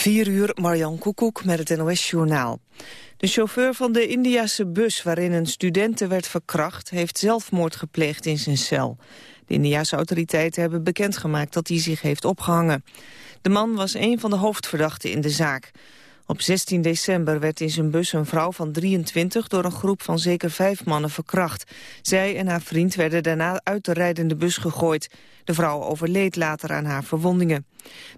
4 uur, Marjan Koekoek met het NOS-journaal. De chauffeur van de Indiase bus waarin een studente werd verkracht... heeft zelfmoord gepleegd in zijn cel. De Indiase autoriteiten hebben bekendgemaakt dat hij zich heeft opgehangen. De man was een van de hoofdverdachten in de zaak. Op 16 december werd in zijn bus een vrouw van 23 door een groep van zeker vijf mannen verkracht. Zij en haar vriend werden daarna uit de rijdende bus gegooid. De vrouw overleed later aan haar verwondingen.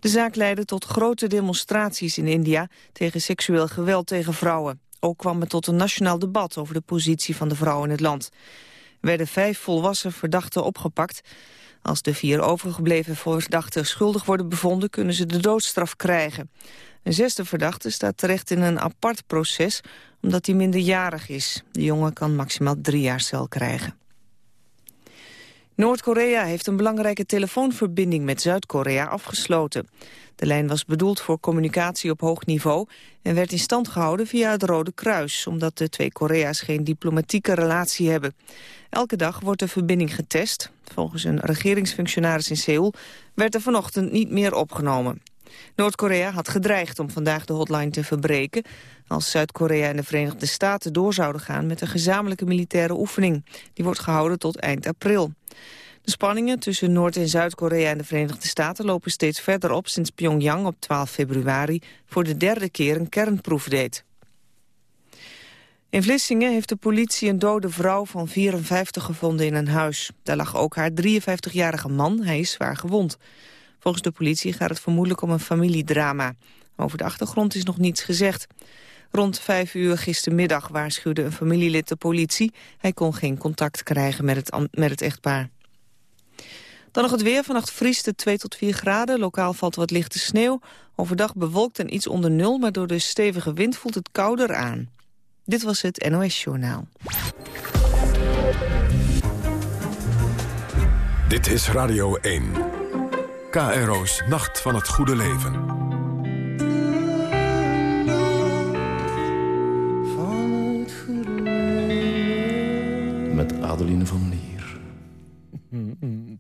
De zaak leidde tot grote demonstraties in India tegen seksueel geweld tegen vrouwen. Ook kwam het tot een nationaal debat over de positie van de vrouw in het land. Er werden vijf volwassen verdachten opgepakt. Als de vier overgebleven verdachten schuldig worden bevonden... kunnen ze de doodstraf krijgen. Een zesde verdachte staat terecht in een apart proces... omdat hij minderjarig is. De jongen kan maximaal drie jaar cel krijgen. Noord-Korea heeft een belangrijke telefoonverbinding met Zuid-Korea afgesloten. De lijn was bedoeld voor communicatie op hoog niveau en werd in stand gehouden via het Rode Kruis, omdat de twee Korea's geen diplomatieke relatie hebben. Elke dag wordt de verbinding getest. Volgens een regeringsfunctionaris in Seoul werd er vanochtend niet meer opgenomen. Noord-Korea had gedreigd om vandaag de hotline te verbreken... als Zuid-Korea en de Verenigde Staten door zouden gaan... met een gezamenlijke militaire oefening. Die wordt gehouden tot eind april. De spanningen tussen Noord- en Zuid-Korea en de Verenigde Staten lopen steeds verder op sinds Pyongyang op 12 februari voor de derde keer een kernproef deed. In Vlissingen heeft de politie een dode vrouw van 54 gevonden in een huis. Daar lag ook haar 53-jarige man, hij is zwaar gewond. Volgens de politie gaat het vermoedelijk om een familiedrama. Over de achtergrond is nog niets gezegd. Rond vijf uur gistermiddag waarschuwde een familielid de politie. Hij kon geen contact krijgen met het, met het echtpaar. Dan nog het weer. Vannacht vriest het 2 tot 4 graden. Lokaal valt wat lichte sneeuw. Overdag bewolkt en iets onder nul, maar door de stevige wind voelt het kouder aan. Dit was het NOS Journaal. Dit is Radio 1. KRO's Nacht van het Goede Leven. Met Adeline van Lier.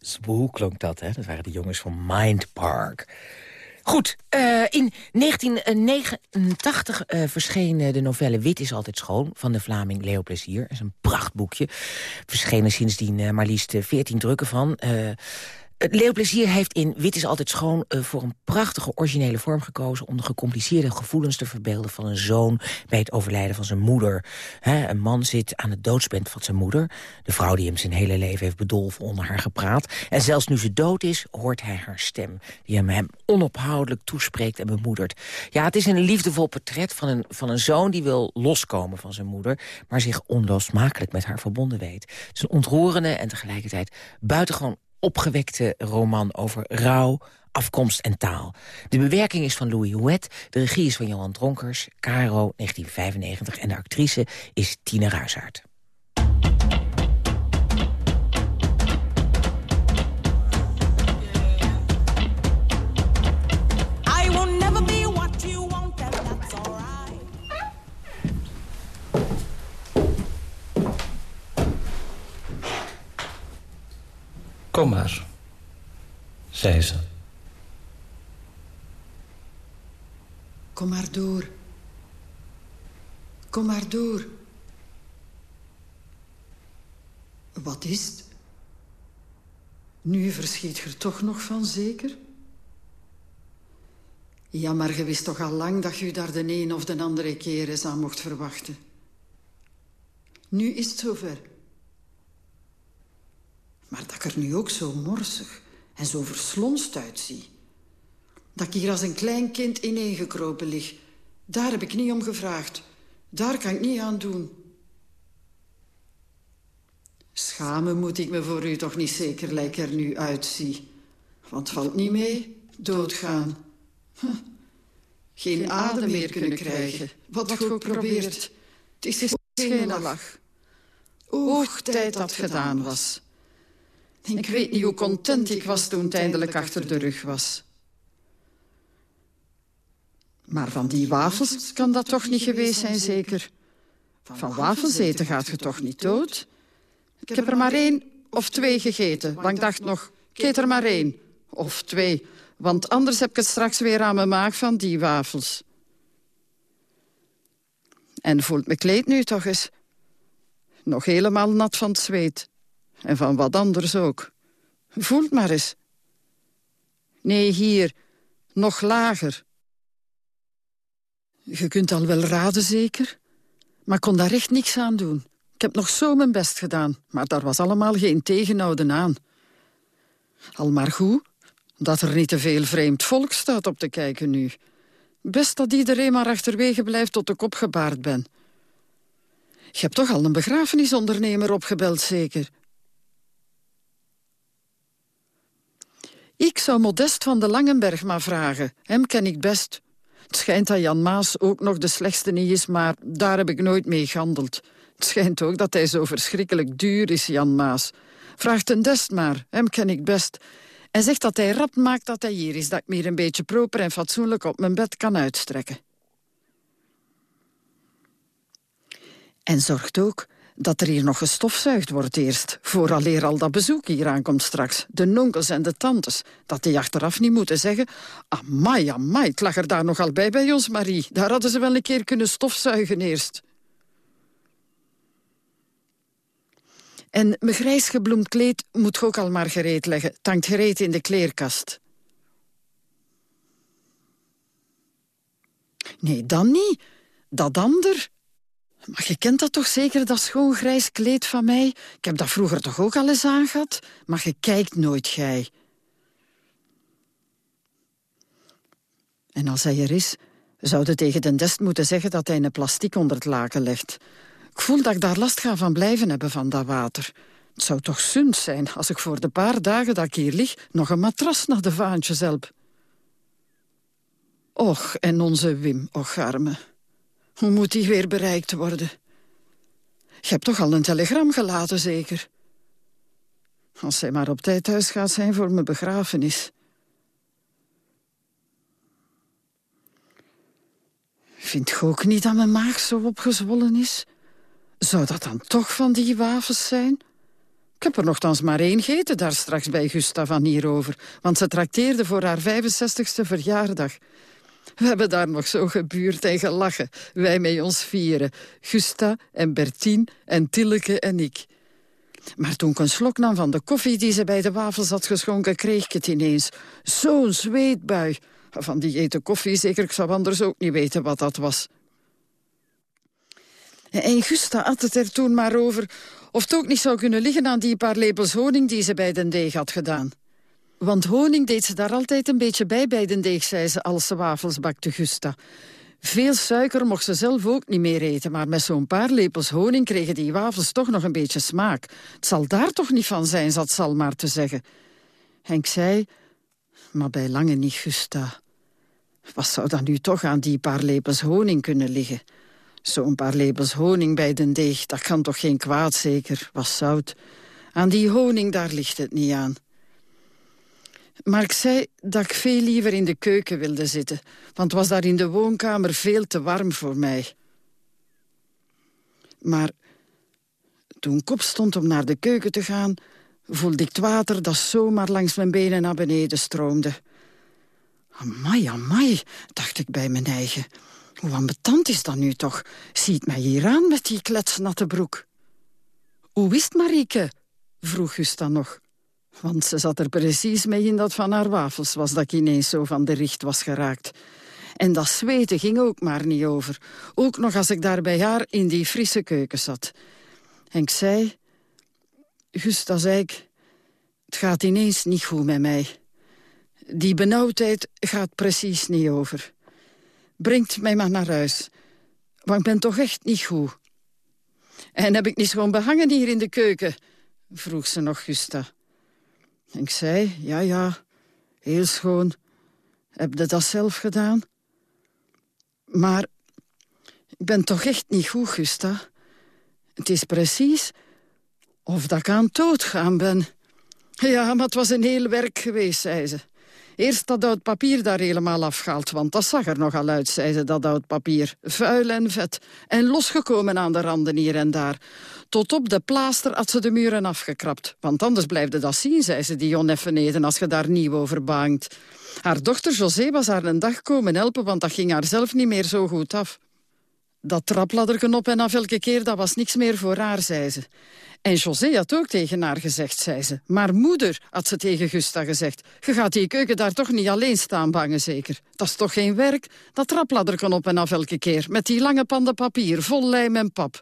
Zwoe klonk dat, hè? Dat waren de jongens van Mind Park. Goed, uh, in 1989 uh, verscheen de novelle Wit is altijd schoon... van de Vlaming Leo Plezier. Dat is een prachtboekje. Verschenen sindsdien uh, maar liefst 14 drukken van... Leo Plezier heeft in Wit is altijd schoon uh, voor een prachtige originele vorm gekozen... om de gecompliceerde gevoelens te verbeelden van een zoon... bij het overlijden van zijn moeder. Een man zit aan het doodsbed van zijn moeder. De vrouw die hem zijn hele leven heeft bedolven onder haar gepraat. En zelfs nu ze dood is, hoort hij haar stem... die hem, hem onophoudelijk toespreekt en bemoedert. Ja, het is een liefdevol portret van een, van een zoon die wil loskomen van zijn moeder... maar zich onlosmakelijk met haar verbonden weet. Het is een ontroerende en tegelijkertijd buitengewoon opgewekte roman over rouw, afkomst en taal. De bewerking is van Louis Houet, de regie is van Johan Dronkers, Caro 1995 en de actrice is Tina Ruisaert. Kom maar, zei ze. Kom maar door. Kom maar door. Wat is het? Nu verschiet je er toch nog van, zeker? Ja, maar je wist toch al lang dat je daar de een of de andere keer eens aan mocht verwachten. Nu is het zover. Maar dat ik er nu ook zo morsig en zo verslonst uitzie. Dat ik hier als een klein kind ineengekropen lig. Daar heb ik niet om gevraagd. Daar kan ik niet aan doen. Schamen moet ik me voor u toch niet zeker lijken er nu uitzie. Want valt niet mee, doodgaan. Huh. Geen adem meer kunnen krijgen, wat je ook probeert. Het is geen lach. Oeg, tijd dat gedaan was. Ik weet niet hoe content ik was toen het eindelijk achter de rug was. Maar van die wafels kan dat toch niet geweest zijn, zeker? Van wafels eten gaat je toch niet dood? Ik heb er maar één of twee gegeten, want ik dacht nog, ik eet er maar één. Of twee, Want anders heb ik het straks weer aan mijn maag van die wafels. En voelt mijn kleed nu toch eens. Nog helemaal nat van het zweet. En van wat anders ook. Voelt maar eens. Nee, hier. Nog lager. Je kunt al wel raden, zeker? Maar kon daar echt niks aan doen. Ik heb nog zo mijn best gedaan, maar daar was allemaal geen tegenhouden aan. Al maar goed dat er niet te veel vreemd volk staat op te kijken nu. Best dat iedereen maar achterwege blijft tot ik opgebaard ben. Je hebt toch al een begrafenisondernemer opgebeld, zeker? Ik zou Modest van de Langenberg maar vragen. Hem ken ik best. Het schijnt dat Jan Maas ook nog de slechtste niet is, maar daar heb ik nooit mee gehandeld. Het schijnt ook dat hij zo verschrikkelijk duur is, Jan Maas. Vraag ten Dest maar, hem ken ik best. En zegt dat hij rap maakt dat hij hier is, dat ik meer een beetje proper en fatsoenlijk op mijn bed kan uitstrekken. En zorgt ook dat er hier nog gestofzuigd wordt eerst, vooraleer al dat bezoek hier aankomt straks. De nonkels en de tantes, dat die achteraf niet moeten zeggen... Amai, amai, het lag er daar nogal bij bij ons, Marie. Daar hadden ze wel een keer kunnen stofzuigen eerst. En mijn grijs gebloemd kleed moet ook al maar gereed leggen. Tankt gereed in de kleerkast. Nee, dan niet. Dat ander. Maar je kent dat toch zeker, dat schoon grijs kleed van mij? Ik heb dat vroeger toch ook al eens aangehad? Maar je kijkt nooit, gij. En als hij er is, zou je tegen den dest moeten zeggen dat hij een plastic onder het laken legt. Ik voel dat ik daar last ga van blijven hebben van dat water. Het zou toch zund zijn als ik voor de paar dagen dat ik hier lig... nog een matras naar de vaantjes help. Och, en onze Wim, och arme. Hoe moet die weer bereikt worden? Je hebt toch al een telegram gelaten, zeker? Als zij maar op tijd thuis gaat zijn voor mijn begrafenis. Vind je ook niet dat mijn maag zo opgezwollen is? Zou dat dan toch van die wafels zijn? Ik heb er nogthans maar één gegeten daar straks bij Gusta van hierover. Want ze trakteerde voor haar 65ste verjaardag. We hebben daar nog zo gebuurd en gelachen. Wij met ons vieren. Gusta en Bertien en Tilleke en ik. Maar toen ik een slok nam van de koffie die ze bij de wafels had geschonken... kreeg ik het ineens. Zo'n zweetbui. Van die eten koffie zeker, ik zou anders ook niet weten wat dat was. En Gusta had het er toen maar over of het ook niet zou kunnen liggen aan die paar lepels honing die ze bij den deeg had gedaan. Want honing deed ze daar altijd een beetje bij bij den deeg, zei ze als ze wafels bakte Gusta. Veel suiker mocht ze zelf ook niet meer eten, maar met zo'n paar lepels honing kregen die wafels toch nog een beetje smaak. Het zal daar toch niet van zijn, zat Sal maar te zeggen. Henk zei, maar bij lange niet Gusta. Wat zou dan nu toch aan die paar lepels honing kunnen liggen? Zo'n paar lepels honing bij den deeg, dat kan toch geen kwaad zeker, was zout. Aan die honing, daar ligt het niet aan. Maar ik zei dat ik veel liever in de keuken wilde zitten, want het was daar in de woonkamer veel te warm voor mij. Maar toen ik opstond om naar de keuken te gaan, voelde ik het water dat zomaar langs mijn benen naar beneden stroomde. Amai, amai, dacht ik bij mijn eigen. Hoe ambetant is dat nu toch? Ziet mij hier aan met die kletsnatte broek. Hoe wist Marieke? vroeg Gusta nog. Want ze zat er precies mee in dat van haar wafels was... dat ik ineens zo van de richt was geraakt. En dat zweten ging ook maar niet over. Ook nog als ik daar bij haar in die frisse keuken zat. En ik zei... Gusta, zei ik... Het gaat ineens niet goed met mij. Die benauwdheid gaat precies niet over. Brengt mij maar naar huis. Want ik ben toch echt niet goed. En heb ik niet gewoon behangen hier in de keuken? Vroeg ze nog Gusta. Ik zei, ja, ja, heel schoon. Heb je dat zelf gedaan? Maar ik ben toch echt niet goed, Gusta. Het is precies of dat ik aan het doodgaan ben. Ja, maar het was een heel werk geweest, zei ze. Eerst dat oud papier daar helemaal afgehaald, want dat zag er nogal uit, zei ze, dat oud papier. Vuil en vet. En losgekomen aan de randen hier en daar. Tot op de plaaster had ze de muren afgekrapt. Want anders blijfde dat zien, zei ze, die oneffenheden, als je daar nieuw over bangt. Haar dochter José was haar een dag komen helpen, want dat ging haar zelf niet meer zo goed af. Dat trapladderken op en af elke keer, dat was niks meer voor haar, zei ze. En José had ook tegen haar gezegd, zei ze. Maar moeder, had ze tegen Gusta gezegd. Je gaat die keuken daar toch niet alleen staan bangen, zeker? Dat is toch geen werk? Dat trapladderken op en af elke keer. Met die lange panden papier, vol lijm en pap.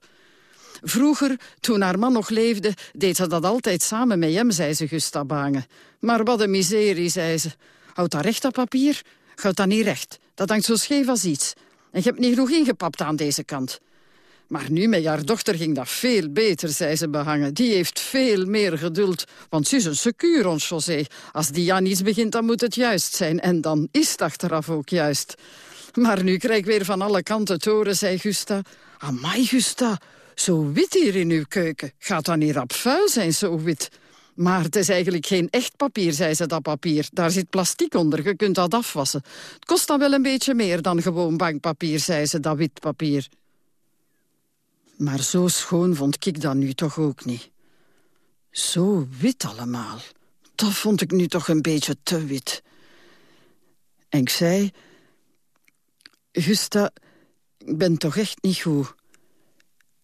Vroeger, toen haar man nog leefde, deed ze dat altijd samen met hem, zei ze Gusta Bangen. Maar wat een miserie, zei ze. Houd dat recht, dat papier? Houd dat niet recht. Dat hangt zo scheef als iets. En je hebt niet genoeg ingepapt aan deze kant. Maar nu met haar dochter ging dat veel beter, zei ze behangen. Die heeft veel meer geduld, want ze is een secuur, ons José. Als die aan iets begint, dan moet het juist zijn. En dan is het achteraf ook juist. Maar nu krijg ik weer van alle kanten toren, zei Gusta. Amai, Gusta, zo wit hier in uw keuken. Gaat dan niet rap vuil zijn, zo wit? Maar het is eigenlijk geen echt papier, zei ze, dat papier. Daar zit plastic onder, je kunt dat afwassen. Het kost dan wel een beetje meer dan gewoon bankpapier, zei ze, dat wit papier. Maar zo schoon vond ik dat nu toch ook niet. Zo wit allemaal. Dat vond ik nu toch een beetje te wit. En ik zei... Gusta, ik ben toch echt niet goed.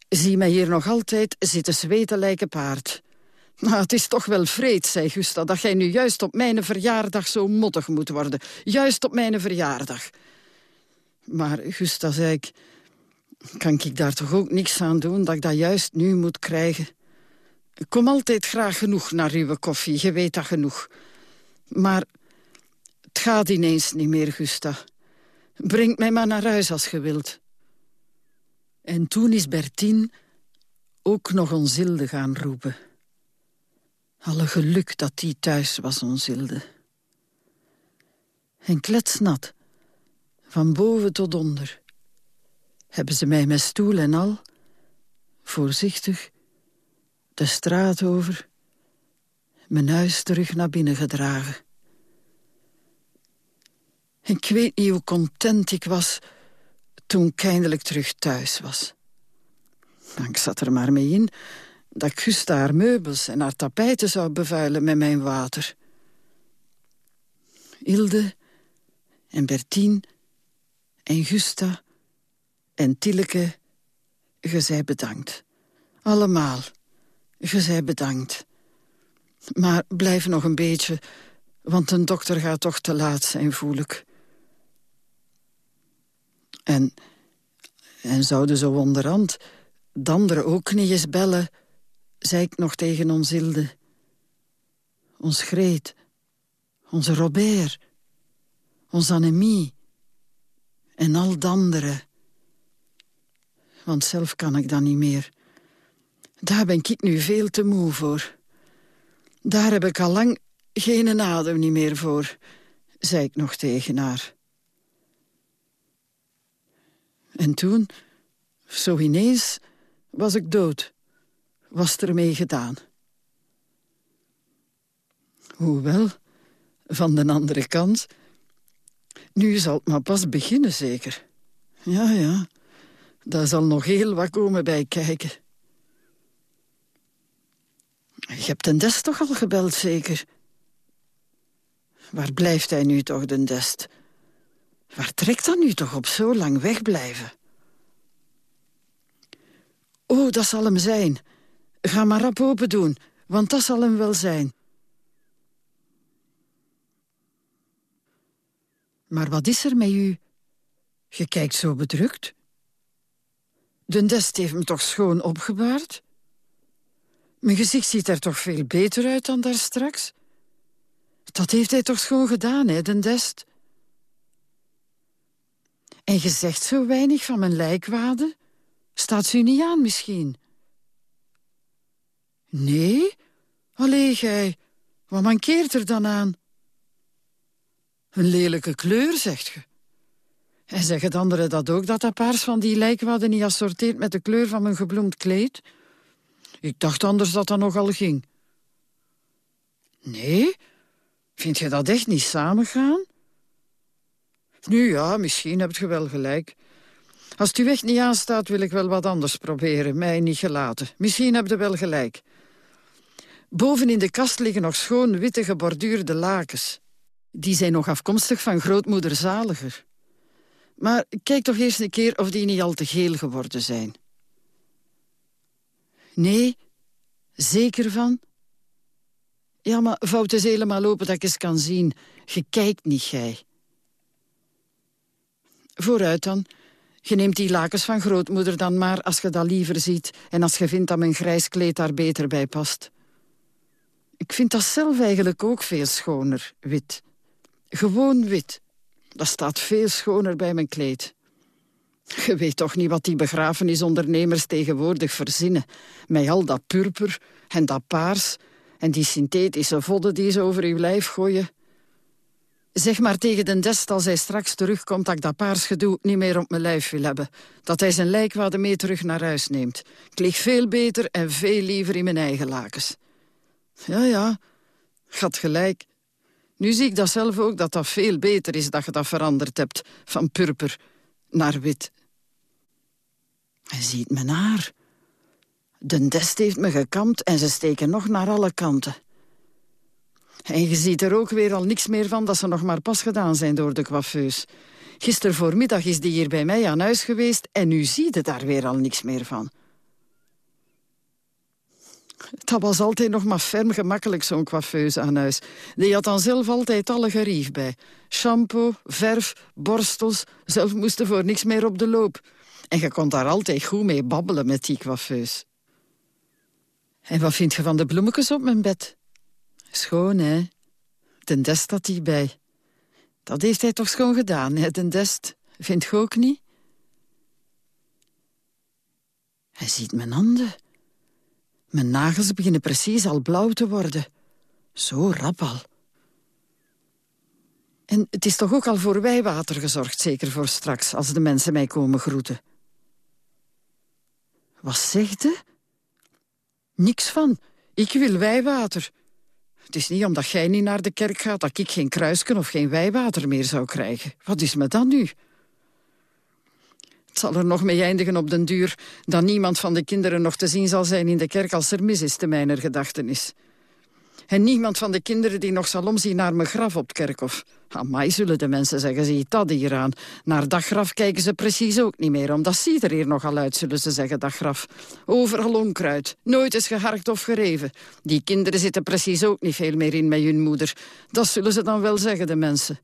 Zie mij hier nog altijd zitten zweten lijken paard. Nou, het is toch wel vreed, zei Gusta, dat jij nu juist op mijn verjaardag zo mottig moet worden. Juist op mijn verjaardag. Maar Gusta, zei ik, kan ik daar toch ook niks aan doen dat ik dat juist nu moet krijgen? Ik kom altijd graag genoeg naar uw koffie, je weet dat genoeg. Maar het gaat ineens niet meer, Gusta. Breng mij maar naar huis als je wilt. En toen is Bertien ook nog onzilde gaan roepen. Alle geluk dat die thuis was, onzilde. En kletsnat, van boven tot onder hebben ze mij met stoel en al, voorzichtig, de straat over, mijn huis terug naar binnen gedragen. Ik weet niet hoe content ik was toen ik eindelijk terug thuis was. ik zat er maar mee in dat Gusta haar meubels en haar tapijten zou bevuilen met mijn water. Hilde en Bertien en Gusta en Tileke, ge zij bedankt. Allemaal, ge zij bedankt. Maar blijf nog een beetje, want een dokter gaat toch te laat zijn, voel ik. En, en zouden zo onderhand de anderen ook niet eens bellen, zei ik nog tegen ons Hilde. Ons Greet, onze Robert, ons Annemie en al de anderen want zelf kan ik dat niet meer. Daar ben ik nu veel te moe voor. Daar heb ik al lang geen adem niet meer voor, zei ik nog tegen haar. En toen, zo ineens, was ik dood. Was ermee gedaan. Hoewel, van de andere kant... Nu zal het maar pas beginnen, zeker. Ja, ja. Daar zal nog heel wat komen bij kijken. Je hebt den Dest toch al gebeld, zeker? Waar blijft hij nu toch, den Dest? Waar trekt dan nu toch op zo lang wegblijven? Oh, dat zal hem zijn. Ga maar rap open doen, want dat zal hem wel zijn. Maar wat is er met u? Je kijkt zo bedrukt. De heeft me toch schoon opgebaard? Mijn gezicht ziet er toch veel beter uit dan daar straks? Dat heeft hij toch schoon gedaan, hè, Den Dest? En je zegt zo weinig van mijn lijkwade? Staat ze u niet aan, misschien? Nee? Allee, gij, wat mankeert er dan aan? Een lelijke kleur, zegt ge. En zeggen de anderen dat ook, dat dat paars van die lijkwaden niet assorteert met de kleur van mijn gebloemd kleed? Ik dacht anders dat dat nogal ging. Nee, Vind je dat echt niet samengaan? Nu ja, misschien hebt je wel gelijk. Als het u niet aanstaat, wil ik wel wat anders proberen. Mij niet gelaten. Misschien heb je wel gelijk. Boven in de kast liggen nog schoon witte geborduurde lakens. Die zijn nog afkomstig van grootmoeder Zaliger. Maar kijk toch eerst een keer of die niet al te geel geworden zijn. Nee, zeker van? Ja, maar vouwt eens helemaal open dat ik eens kan zien. Je kijkt niet, gij. Vooruit dan. Je neemt die lakens van grootmoeder dan maar als je dat liever ziet... en als je vindt dat mijn grijs kleed daar beter bij past. Ik vind dat zelf eigenlijk ook veel schoner, wit. Gewoon wit. Dat staat veel schoner bij mijn kleed. Je weet toch niet wat die begrafenisondernemers tegenwoordig verzinnen. Met al dat purper en dat paars... en die synthetische vodden die ze over uw lijf gooien... Zeg maar tegen den dest als hij straks terugkomt... dat ik dat paars gedoe niet meer op mijn lijf wil hebben. Dat hij zijn lijkwade mee terug naar huis neemt. Ik lig veel beter en veel liever in mijn eigen lakens. Ja, ja, gaat gelijk. Nu zie ik dat zelf ook, dat dat veel beter is dat je dat veranderd hebt. Van purper naar wit. Hij ziet mijn haar. De dest heeft me gekamd en ze steken nog naar alle kanten. En je ziet er ook weer al niks meer van dat ze nog maar pas gedaan zijn door de coiffeus. Gisteren voormiddag is die hier bij mij aan huis geweest en nu zie je daar weer al niks meer van. Dat was altijd nog maar ferm gemakkelijk, zo'n coiffeuse aan huis. Die had dan zelf altijd alle gerief bij. Shampoo, verf, borstels. Zelf moesten voor niks meer op de loop. En je kon daar altijd goed mee babbelen met die coiffeuse. En wat vind je van de bloemetjes op mijn bed? Schoon, hè? Den Dest staat die bij. Dat heeft hij toch schoon gedaan, hè, Den Dest? Vind je ook niet? Hij ziet mijn handen. Mijn nagels beginnen precies al blauw te worden. Zo rap al. En het is toch ook al voor wijwater gezorgd, zeker voor straks, als de mensen mij komen groeten. Wat zegt je? Niks van. Ik wil wijwater. Het is niet omdat jij niet naar de kerk gaat... dat ik geen kruisken of geen wijwater meer zou krijgen. Wat is me dan nu? Het zal er nog mee eindigen op den duur... dat niemand van de kinderen nog te zien zal zijn in de kerk... als er mis is, te mijner gedachtenis. En niemand van de kinderen die nog zal omzien naar mijn graf op het kerkhof. Amai, zullen de mensen zeggen, zie dat hier aan. Naar dat graf kijken ze precies ook niet meer, omdat ziet er hier nogal uit, zullen ze zeggen, dat graf. Overal onkruid, nooit is geharkt of gereven. Die kinderen zitten precies ook niet veel meer in met hun moeder. Dat zullen ze dan wel zeggen, de mensen.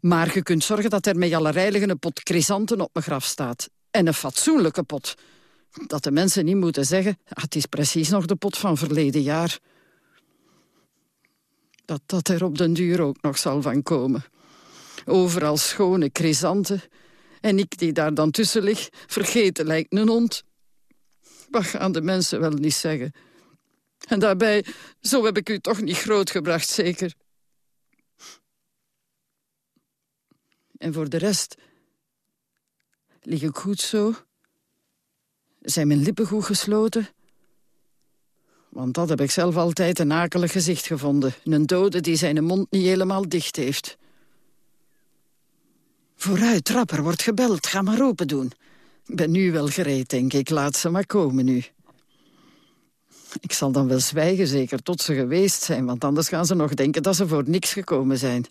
Maar je kunt zorgen dat er met allerijlige een pot chrysanten op mijn graf staat. En een fatsoenlijke pot. Dat de mensen niet moeten zeggen, ah, het is precies nog de pot van verleden jaar dat dat er op den duur ook nog zal van komen. Overal schone chrysanten. En ik die daar dan tussen lig, vergeten lijkt een hond. Wat gaan de mensen wel niet zeggen? En daarbij, zo heb ik u toch niet grootgebracht, zeker? En voor de rest lig ik goed zo? Zijn mijn lippen goed gesloten? Want dat heb ik zelf altijd een akelig gezicht gevonden. Een dode die zijn mond niet helemaal dicht heeft. Vooruit, trapper, wordt gebeld. Ga maar open doen. Ik ben nu wel gereed, denk ik. Laat ze maar komen nu. Ik zal dan wel zwijgen, zeker, tot ze geweest zijn... want anders gaan ze nog denken dat ze voor niks gekomen zijn.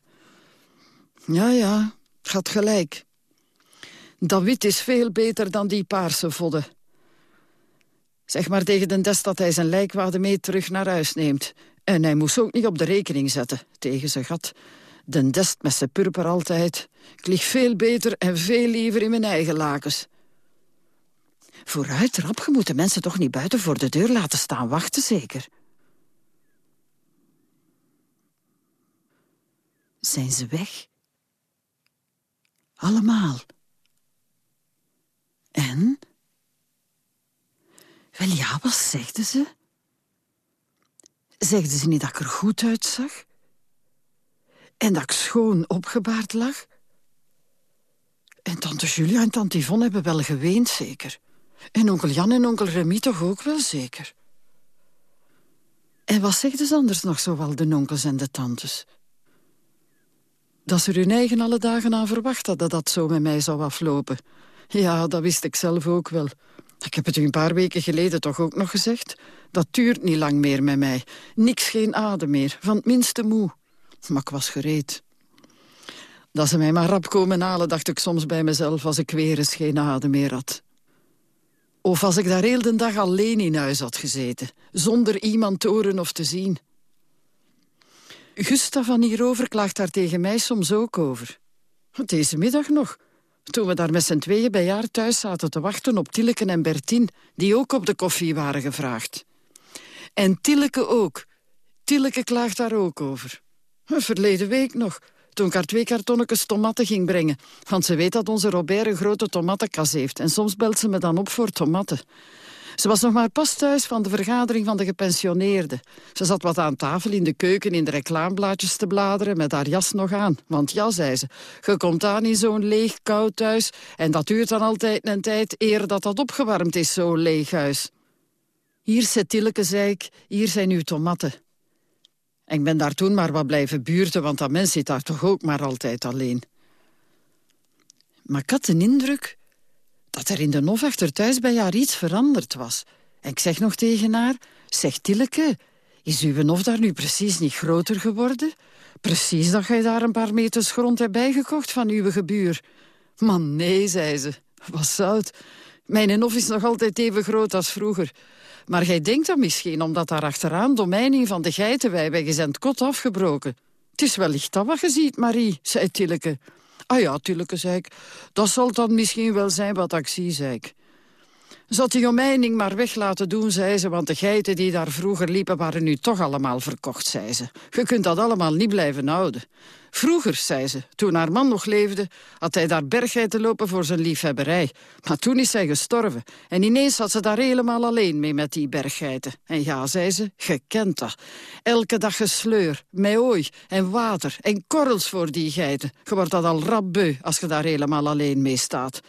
Ja, ja, gaat gelijk. Dat wit is veel beter dan die paarse vodden. Zeg maar tegen den Dest dat hij zijn lijkwade mee terug naar huis neemt. En hij moest ook niet op de rekening zetten, tegen zijn gat. Den Dest met zijn purper altijd. Ik lig veel beter en veel liever in mijn eigen lakens. Vooruit, rap, je moet de mensen toch niet buiten voor de deur laten staan wachten, zeker? Zijn ze weg? Allemaal. En? Wel ja, wat zegden ze? Zegden ze niet dat ik er goed uitzag? En dat ik schoon opgebaard lag? En tante Julia en tante Yvonne hebben wel geweend, zeker. En onkel Jan en onkel Remy toch ook wel zeker. En wat zegt dus anders nog zowel de onkels en de tantes? Dat ze hun eigen alle dagen aan verwacht dat dat zo met mij zou aflopen. Ja, dat wist ik zelf ook wel. Ik heb het u een paar weken geleden toch ook nog gezegd. Dat duurt niet lang meer met mij. Niks, geen adem meer, van het minste moe. Maar ik was gereed. Dat ze mij maar rap komen halen, dacht ik soms bij mezelf... als ik weer eens geen adem meer had. Of als ik daar heel de dag alleen in huis had gezeten... zonder iemand te horen of te zien. Gustav van hierover klaagt daar tegen mij soms ook over. Deze middag nog, toen we daar met z'n tweeën bij haar thuis zaten te wachten op Tilleke en Bertien... die ook op de koffie waren gevraagd. En Tilleke ook. Tilleke klaagt daar ook over. Verleden week nog, toen ik haar twee kartonnetjes tomaten ging brengen. Want ze weet dat onze Robert een grote tomatenkas heeft. En soms belt ze me dan op voor tomaten. Ze was nog maar pas thuis van de vergadering van de gepensioneerden. Ze zat wat aan tafel in de keuken in de reclameblaadjes te bladeren... met haar jas nog aan. Want ja, zei ze, je komt aan in zo'n leeg koud thuis... en dat duurt dan altijd een tijd eer dat dat opgewarmd is, zo'n leeg huis. Hier zit Tilleke, zei ik, hier zijn uw tomaten. En ik ben daar toen maar wat blijven buurten, want dat mens zit daar toch ook maar altijd alleen. Maar ik had de indruk dat er in de nof achter thuis bij haar iets veranderd was. En ik zeg nog tegen haar, zeg Tilleke, is uw nof daar nu precies niet groter geworden? Precies dat gij daar een paar meters grond hebt bijgekocht van uw gebuur. Man, nee, zei ze, wat zout. Mijn nof is nog altijd even groot als vroeger. Maar gij denkt dat misschien omdat daar achteraan domeining van de geitenwei is en het kot afgebroken. Het is wellicht dat wat je ziet, Marie, zei Tilleke. Ah ja, Tilleke, zei ik. Dat zal dan misschien wel zijn wat ik zie, zei ik. Had die omheining maar weg laten doen, zei ze... want de geiten die daar vroeger liepen waren nu toch allemaal verkocht, zei ze. Je kunt dat allemaal niet blijven houden. Vroeger, zei ze, toen haar man nog leefde... had hij daar berggeiten lopen voor zijn liefhebberij. Maar toen is hij gestorven. En ineens had ze daar helemaal alleen mee met die berggeiten. En ja, zei ze, je kent dat. Elke dag gesleur, met ooi en water en korrels voor die geiten. Je wordt dat al rap beu als je daar helemaal alleen mee staat.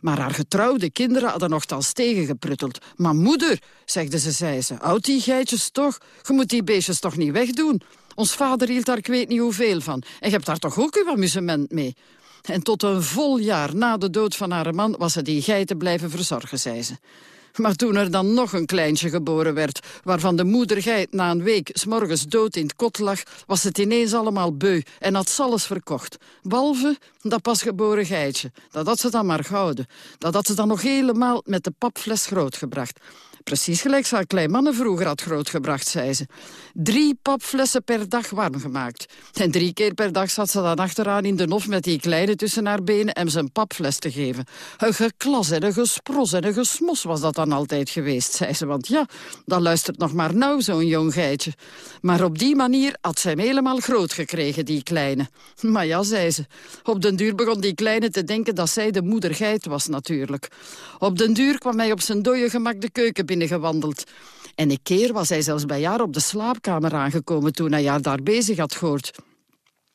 Maar haar getrouwde kinderen hadden nogthans tegengepruteld. Maar moeder, zegde ze, zei ze, houd die geitjes toch. Je moet die beestjes toch niet wegdoen. Ons vader hield daar ik weet niet hoeveel van. En je hebt daar toch ook uw amusement mee. En tot een vol jaar na de dood van haar man was ze die geiten blijven verzorgen, zei ze. Maar toen er dan nog een kleintje geboren werd... waarvan de moedergeit na een week s'morgens dood in het kot lag... was het ineens allemaal beu en had ze alles verkocht. Behalve dat pasgeboren geitje. Dat had ze dan maar gehouden. Dat had ze dan nog helemaal met de papfles grootgebracht. Precies gelijk ze klein mannen vroeger had grootgebracht, zei ze. Drie papflessen per dag warm gemaakt. En drie keer per dag zat ze dan achteraan in de nof met die kleine tussen haar benen en ze een papfles te geven. Een geklas en een gespros en een gesmos was dat dan altijd geweest, zei ze. Want ja, dan luistert nog maar nauw zo'n jong geitje. Maar op die manier had ze hem helemaal groot gekregen, die kleine. Maar ja, zei ze. Op den duur begon die kleine te denken dat zij de moedergeit was natuurlijk. Op den duur kwam hij op zijn dode gemak de keuken En een keer was hij zelfs bij haar op de slaapkamer aangekomen... toen hij haar daar bezig had gehoord.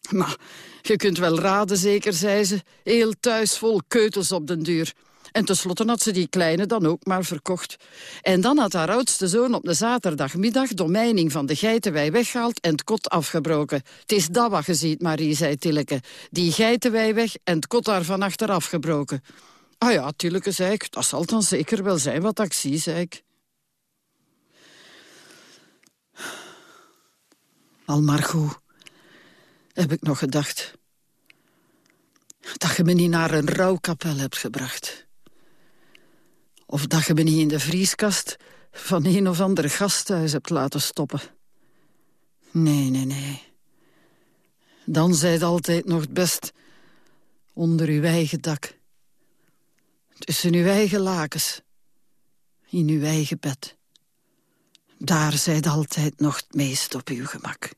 Maar je kunt wel raden, zeker, zei ze. Heel thuis vol keutels op den duur. En tenslotte had ze die kleine dan ook maar verkocht. En dan had haar oudste zoon op de zaterdagmiddag... domeining van de geitenwei weggehaald en het kot afgebroken. Het is dat wat je Marie, zei Tilleke. Die geitenwei weg en het kot daar van achter afgebroken. Ah ja, Tilleke, zei ik, dat zal dan zeker wel zijn wat ik zie, zei ik. Al Margot, heb ik nog gedacht. Dat je me niet naar een rouwkapel hebt gebracht. Of dat je me niet in de vrieskast van een of ander gasthuis hebt laten stoppen. Nee, nee, nee. Dan zijt altijd nog het best onder uw eigen dak. Tussen uw eigen lakens. In uw eigen bed. Daar zijt altijd nog het meest op uw gemak.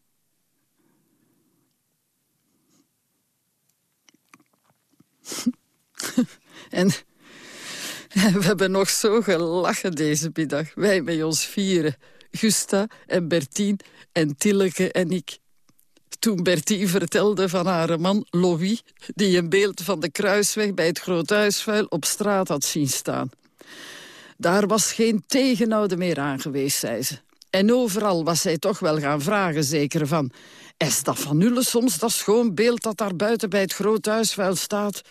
en we hebben nog zo gelachen deze middag. Wij met ons vieren. Gusta en Bertien en Tilleke en ik. Toen Bertien vertelde van haar man Louis... die een beeld van de kruisweg bij het Groothuisvuil op straat had zien staan. Daar was geen tegenhouden meer aan geweest, zei ze. En overal was zij toch wel gaan vragen, zeker van... Is dat van Ulle soms dat schoon beeld dat daar buiten bij het groot huisvuil staat?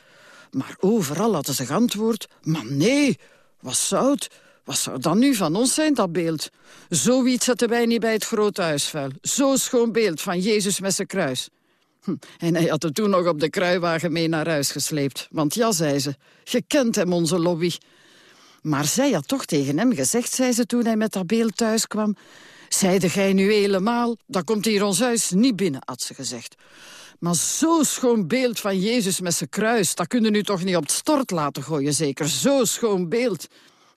Maar overal hadden ze geantwoord... Maar nee, wat zou het? Wat zou dan nu van ons zijn, dat beeld? Zoiets zetten wij niet bij het groot huisvuil. Zo'n schoon beeld van Jezus met zijn kruis. Hm, en hij had het toen nog op de kruiwagen mee naar huis gesleept. Want ja, zei ze, je kent hem, onze lobby. Maar zij had toch tegen hem gezegd, zei ze toen hij met dat beeld thuis kwam... Zeide gij nu helemaal, dat komt hier ons huis niet binnen, had ze gezegd. Maar zo'n schoon beeld van Jezus met zijn kruis... dat kunnen nu toch niet op het stort laten gooien, zeker? Zo'n schoon beeld.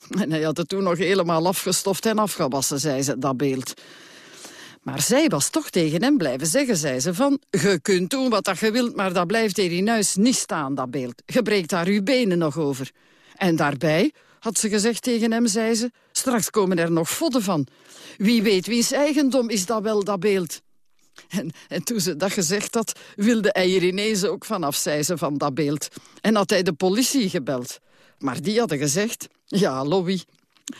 En hij had het toen nog helemaal afgestoft en afgewassen, zei ze, dat beeld. Maar zij was toch tegen hem blijven zeggen, zei ze, van... Je kunt doen wat je wilt, maar dat blijft hier in huis niet staan, dat beeld. Je breekt daar uw benen nog over. En daarbij, had ze gezegd tegen hem, zei ze... Straks komen er nog vodden van. Wie weet wiens eigendom is dat wel, dat beeld. En, en, toen ze dat gezegd had, wilde hij er ook vanaf, zei ze, van dat beeld. En had hij de politie gebeld. Maar die hadden gezegd, ja, Lobby,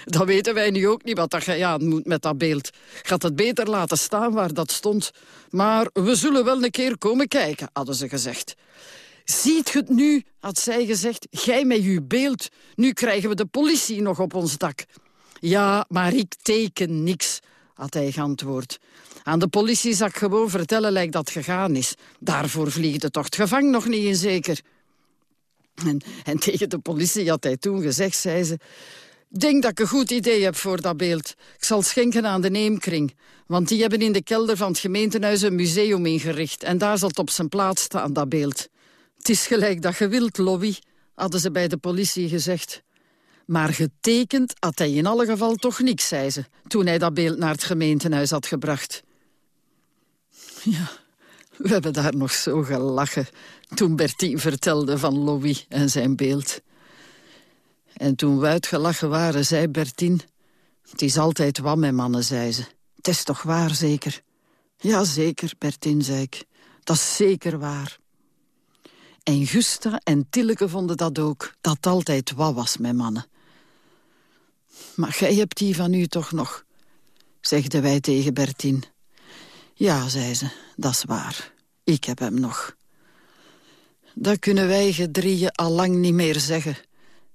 dat weten wij nu ook niet wat dat je aan moet met dat beeld. Gaat het beter laten staan waar dat stond. Maar we zullen wel een keer komen kijken, hadden ze gezegd. Ziet je het nu, had zij gezegd, gij met uw beeld. Nu krijgen we de politie nog op ons dak. Ja, maar ik teken niks, had hij geantwoord. Aan de politie zal ik gewoon vertellen lijkt dat gegaan is. Daarvoor vliegt het toch het gevang nog niet in zeker. En, en tegen de politie had hij toen gezegd, zei ze... Denk dat ik een goed idee heb voor dat beeld. Ik zal schenken aan de Neemkring. Want die hebben in de kelder van het gemeentehuis een museum ingericht. En daar zal het op zijn plaats staan, dat beeld. Het is gelijk dat je wilt, Lobby, hadden ze bij de politie gezegd. Maar getekend had hij in alle geval toch niks, zei ze... toen hij dat beeld naar het gemeentehuis had gebracht. Ja, we hebben daar nog zo gelachen... toen Bertien vertelde van Louis en zijn beeld. En toen we uitgelachen waren, zei Bertien... Het is altijd wat met mannen, zei ze. Het is toch waar, zeker? Ja, zeker, Bertien, zei ik. Dat is zeker waar. En Gusta en Tilleke vonden dat ook, dat altijd wat was met mannen. Maar gij hebt die van u toch nog, zegden wij tegen Bertien. Ja, zei ze, dat is waar. Ik heb hem nog. Dat kunnen wij gedrieën al lang niet meer zeggen,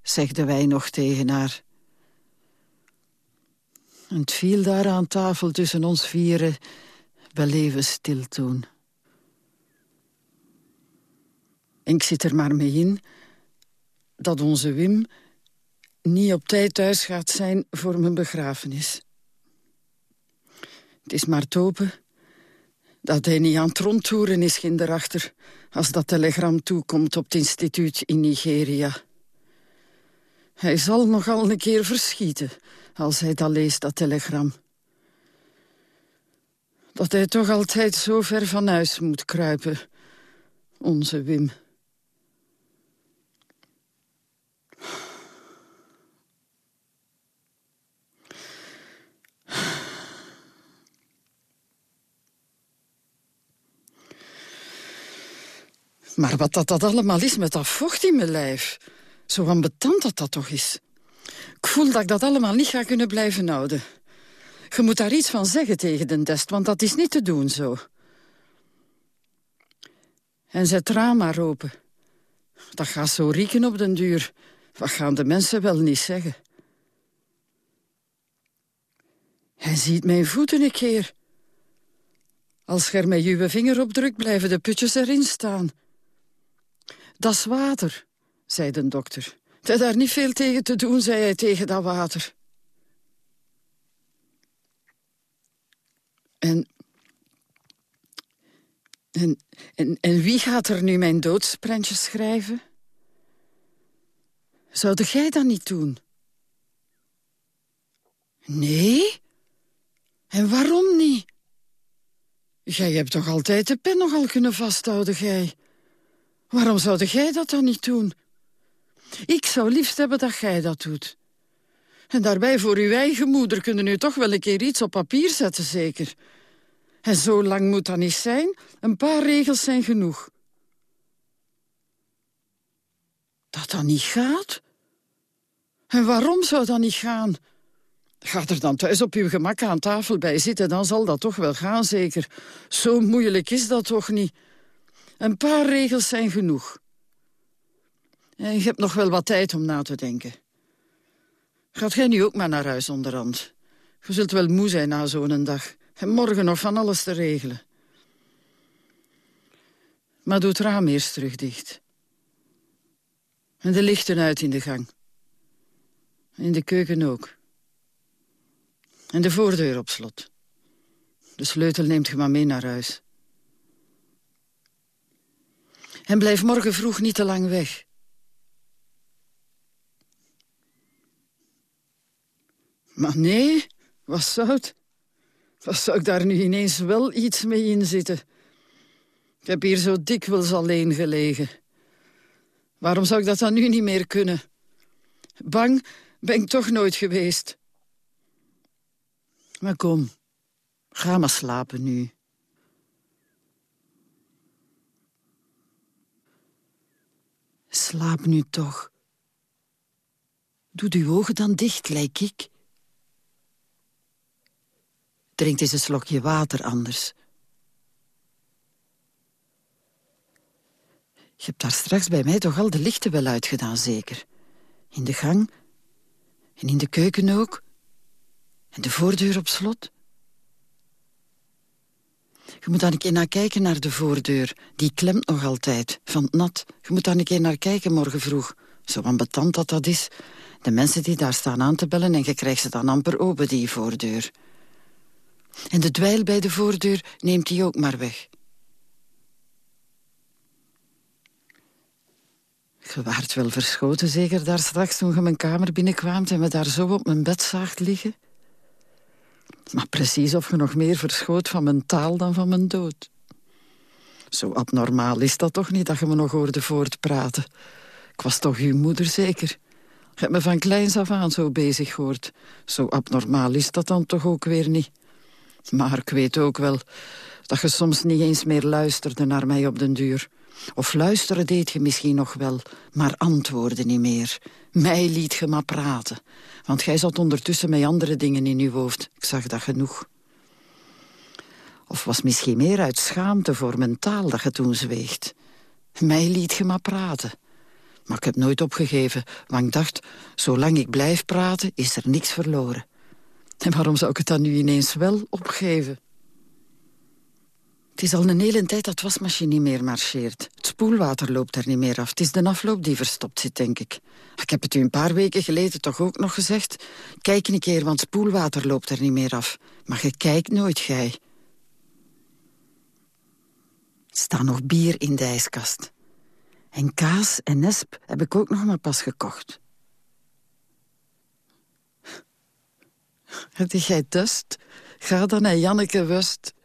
zegden wij nog tegen haar. En het viel daar aan tafel tussen ons vieren, we leven stil toen. En ik zit er maar mee in dat onze Wim niet op tijd thuis gaat zijn voor mijn begrafenis. Het is maar te hopen dat hij niet aan het rondtoeren is daarachter... als dat telegram toekomt op het instituut in Nigeria. Hij zal nogal een keer verschieten als hij dat leest, dat telegram. Dat hij toch altijd zo ver van huis moet kruipen, onze Wim. Maar wat dat, dat allemaal is met dat vocht in mijn lijf. Zo ambetant dat dat toch is. Ik voel dat ik dat allemaal niet ga kunnen blijven houden. Je moet daar iets van zeggen tegen de test, want dat is niet te doen zo. En zet raam maar open. Dat gaat zo rieken op den duur. Wat gaan de mensen wel niet zeggen? Hij ziet mijn voeten een keer. Als je er met je vinger op drukt, blijven de putjes erin staan. Dat is water, zei de dokter. Het is daar niet veel tegen te doen, zei hij tegen dat water. En, en, en, wie gaat er nu mijn doodsprentje schrijven? Zou jij dat niet doen? Nee? En waarom niet? Jij hebt toch altijd de pen nogal kunnen vasthouden, gij? Waarom zou jij dat dan niet doen? Ik zou liefst hebben dat jij dat doet. En daarbij voor uw eigen moeder kunnen u toch wel een keer iets op papier zetten, zeker. En zo lang moet dat niet zijn. Een paar regels zijn genoeg. Dat dat niet gaat? En waarom zou dat niet gaan? Ga er dan thuis op uw gemak aan tafel bij zitten, dan zal dat toch wel gaan, zeker. Zo moeilijk is dat toch niet? Een paar regels zijn genoeg. En je hebt nog wel wat tijd om na te denken. Gaat jij nu ook maar naar huis onderhand? Je zult wel moe zijn na zo'n dag. En morgen nog van alles te regelen. Maar doe het raam eerst terug dicht. En de lichten uit in de gang. In de keuken ook. En de voordeur op slot. De sleutel neemt je maar mee naar huis. En blijf morgen vroeg niet te lang weg. Maar nee, wat zou het? Wat zou ik daar nu ineens wel iets mee inzitten? Ik heb hier zo dikwijls alleen gelegen. Waarom zou ik dat dan nu niet meer kunnen? Bang ben ik toch nooit geweest. Maar kom, ga maar slapen nu. Slaap nu toch. Doe uw ogen dan dicht, lijk ik. Drink eens een slokje water anders. Je hebt daar straks bij mij toch al de lichten wel uitgedaan, zeker? In de gang en in de keuken ook. En de voordeur op slot. Je moet dan een keer naar kijken naar de voordeur. Die klemt nog altijd, van nat. Je moet daar een keer naar kijken morgen vroeg. Zo ambetant dat dat is. De mensen die daar staan aan te bellen... en je krijgt ze dan amper open, die voordeur. En de dweil bij de voordeur neemt die ook maar weg. Je waart wel verschoten, zeker daar straks toen je mijn kamer binnenkwaamt... en me daar zo op mijn bed zaagt liggen? Maar precies of je nog meer verschoot van mijn taal dan van mijn dood. Zo abnormaal is dat toch niet dat je me nog hoorde voortpraten. Ik was toch uw moeder zeker? Je hebt me van kleins af aan zo bezig gehoord. Zo abnormaal is dat dan toch ook weer niet. Maar ik weet ook wel dat je soms niet eens meer luisterde naar mij op den duur. Of luisteren deed je misschien nog wel, maar antwoordde niet meer. Mij liet je maar praten, want gij zat ondertussen met andere dingen in uw hoofd. Ik zag dat genoeg. Of was misschien meer uit schaamte voor mijn taal dat je toen zweegt. Mij liet je maar praten. Maar ik heb nooit opgegeven, want ik dacht... zolang ik blijf praten, is er niks verloren. En waarom zou ik het dan nu ineens wel opgeven? Het is al een hele tijd dat wasmachine niet meer marcheert. Het spoelwater loopt er niet meer af. Het is de afloop die verstopt zit, denk ik. Ik heb het u een paar weken geleden toch ook nog gezegd. Kijk een keer, want spoelwater loopt er niet meer af. Maar je kijkt nooit, gij. Er staat nog bier in de ijskast. En kaas en nesp heb ik ook nog maar pas gekocht. Heb jij dust? Ga dan naar Janneke Wust.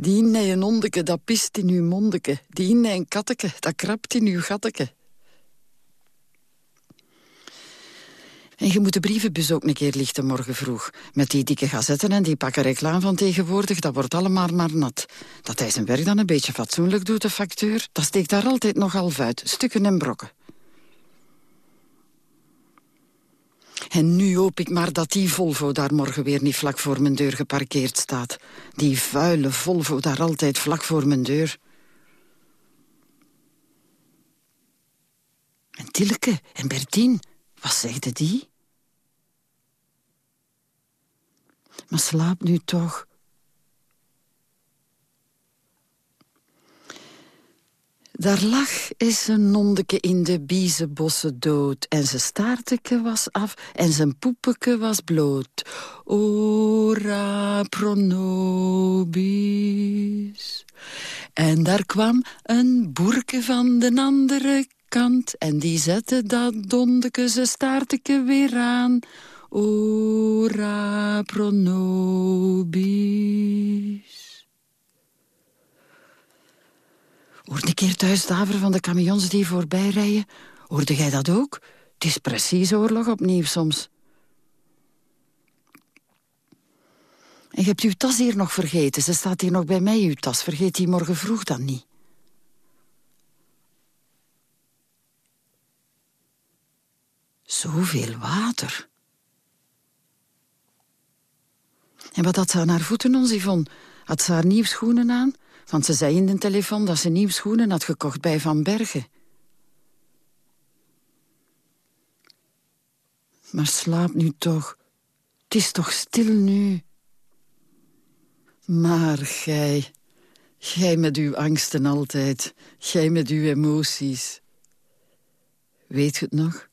Die nee een ondeke, dat pist in uw mondeke. Die nee een katteke, dat krapt in uw gatteke. En je moet de brievenbus ook een keer lichten morgen vroeg. Met die dikke gazetten en die pakken reclame van tegenwoordig, dat wordt allemaal maar nat. Dat hij zijn werk dan een beetje fatsoenlijk doet, de facteur, dat steekt daar altijd nog half uit. Stukken en brokken. En nu hoop ik maar dat die Volvo daar morgen weer niet vlak voor mijn deur geparkeerd staat. Die vuile Volvo daar altijd vlak voor mijn deur. En Tilke en Bertien, wat zegde die? Maar slaap nu toch. Daar lag is een nondeke in de biezenbossen dood. En zijn staarteke was af en zijn poepeke was bloot. Ora pronobis. En daar kwam een boerke van de andere kant. En die zette dat dondeke zijn staarteke weer aan. Ora pronobis. Hoorde een thuis daveren van de camions die voorbij rijden? Hoorde jij dat ook? Het is precies oorlog opnieuw soms. En je hebt uw tas hier nog vergeten. Ze staat hier nog bij mij, uw tas. Vergeet die morgen vroeg dan niet. Zoveel water. En wat had ze aan haar voeten, ons? Had ze haar nieuw schoenen aan? Want ze zei in de telefoon dat ze nieuw schoenen had gekocht bij Van Bergen. Maar slaap nu toch. Het is toch stil nu. Maar gij, gij met uw angsten altijd, gij met uw emoties. Weet je het nog?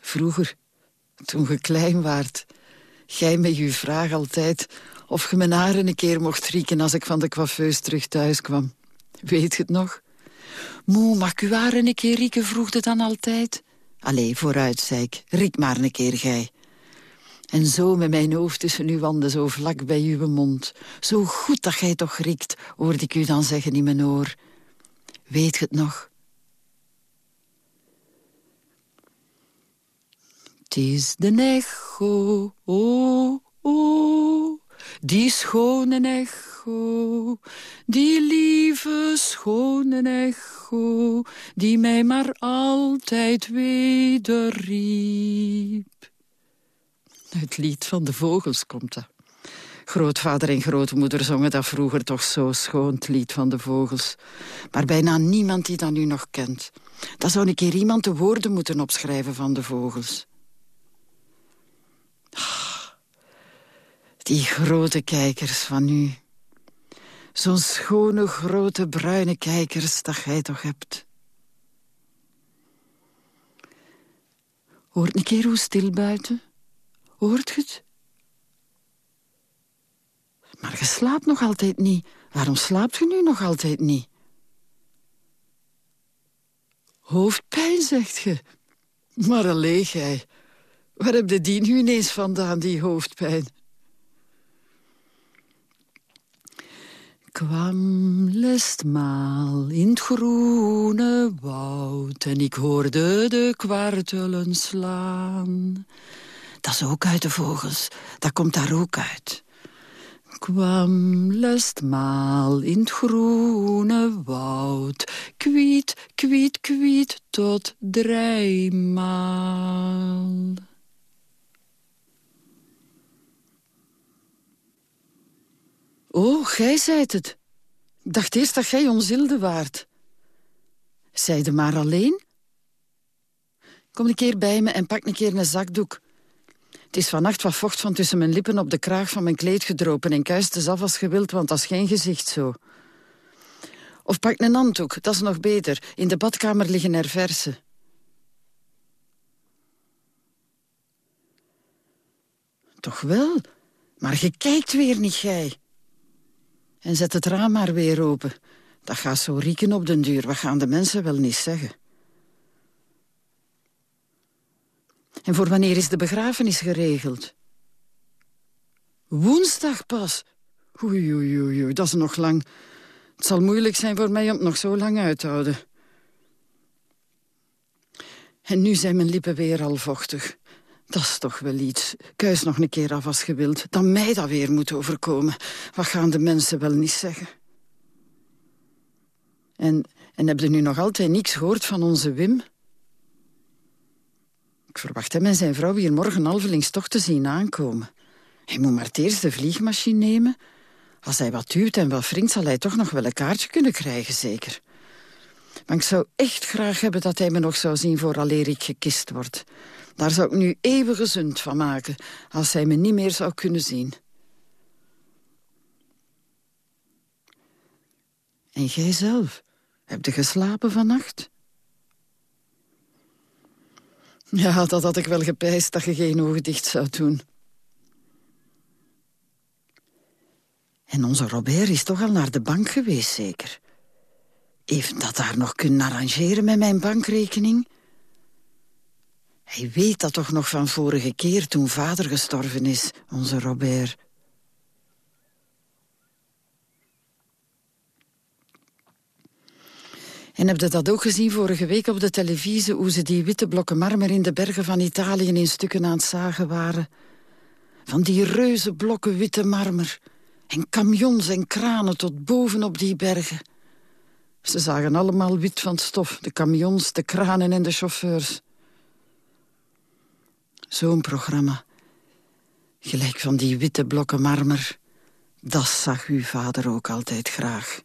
Vroeger, toen ge klein waart, gij met uw vraag altijd of je mijn haren een keer mocht rieken als ik van de coiffeus terug thuis kwam. Weet je het nog? Moe, mag ik uw een keer rieken, vroeg het dan altijd. Allee, vooruit, zei ik, riek maar een keer gij. En zo met mijn hoofd tussen uw wanden, zo vlak bij uw mond. Zo goed dat gij toch riekt, hoorde ik u dan zeggen in mijn oor. Weet je het nog? Het is de echo, oh, oh, die schone echo, die lieve schone echo, die mij maar altijd wederriep. Het lied van de vogels komt dat. Grootvader en grootmoeder zongen dat vroeger toch zo schoon, het lied van de vogels. Maar bijna niemand die dat nu nog kent. Dan zou een keer iemand de woorden moeten opschrijven van de vogels. Die grote kijkers van nu. Zo'n schone, grote, bruine kijkers dat jij toch hebt. Hoort een keer hoe stil buiten? Hoort je het? Maar je slaapt nog altijd niet. Waarom slaapt je nu nog altijd niet? Hoofdpijn, zegt je. Maar alleen gij. Waar heb je die nu ineens vandaan, die hoofdpijn? Kwam lestmaal in het groene woud en ik hoorde de kwartelen slaan. Dat is ook uit de vogels, dat komt daar ook uit. Kwam lestmaal in het groene woud, kwiet, kwiet, kwiet tot dreimaal. Oh, gij zijt het. Dacht eerst dat gij onzilde waart. Zijde maar alleen? Kom een keer bij me en pak een keer een zakdoek. Het is vannacht wat vocht van tussen mijn lippen op de kraag van mijn kleed gedropen... en kuist eens af als je wilt, want dat is geen gezicht zo. Of pak een handdoek, dat is nog beter. In de badkamer liggen er versen. Toch wel, maar je kijkt weer niet, gij. En zet het raam maar weer open. Dat gaat zo rieken op den duur. Wat gaan de mensen wel niet zeggen? En voor wanneer is de begrafenis geregeld? Woensdag pas. Oei, oei, oei, oei, dat is nog lang. Het zal moeilijk zijn voor mij om het nog zo lang uit te houden. En nu zijn mijn lippen weer al vochtig. Dat is toch wel iets. Kuis nog een keer af als je wilt. Dan mij dat weer moet overkomen. Wat gaan de mensen wel niet zeggen? En, en heb je nu nog altijd niks gehoord van onze Wim? Ik verwacht hem en zijn vrouw hier morgen alvelings toch te zien aankomen. Hij moet maar het eerst de vliegmachine nemen. Als hij wat duwt en wat wringt, zal hij toch nog wel een kaartje kunnen krijgen, zeker. Maar ik zou echt graag hebben dat hij me nog zou zien vooraleer ik gekist word. Daar zou ik nu eeuwig gezond van maken, als hij me niet meer zou kunnen zien. En jij zelf, heb je geslapen vannacht? Ja, dat had ik wel gepijst dat je geen ogen dicht zou doen. En onze Robert is toch al naar de bank geweest, zeker? Heeft dat daar nog kunnen arrangeren met mijn bankrekening? Hij weet dat toch nog van vorige keer toen vader gestorven is, onze Robert. En heb je dat ook gezien vorige week op de televisie... hoe ze die witte blokken marmer in de bergen van Italië in stukken aan het zagen waren? Van die reuze blokken witte marmer. En camions en kranen tot boven op die bergen. Ze zagen allemaal wit van stof. De camions, de kranen en de chauffeurs. Zo'n programma. Gelijk van die witte blokken marmer. Dat zag uw vader ook altijd graag.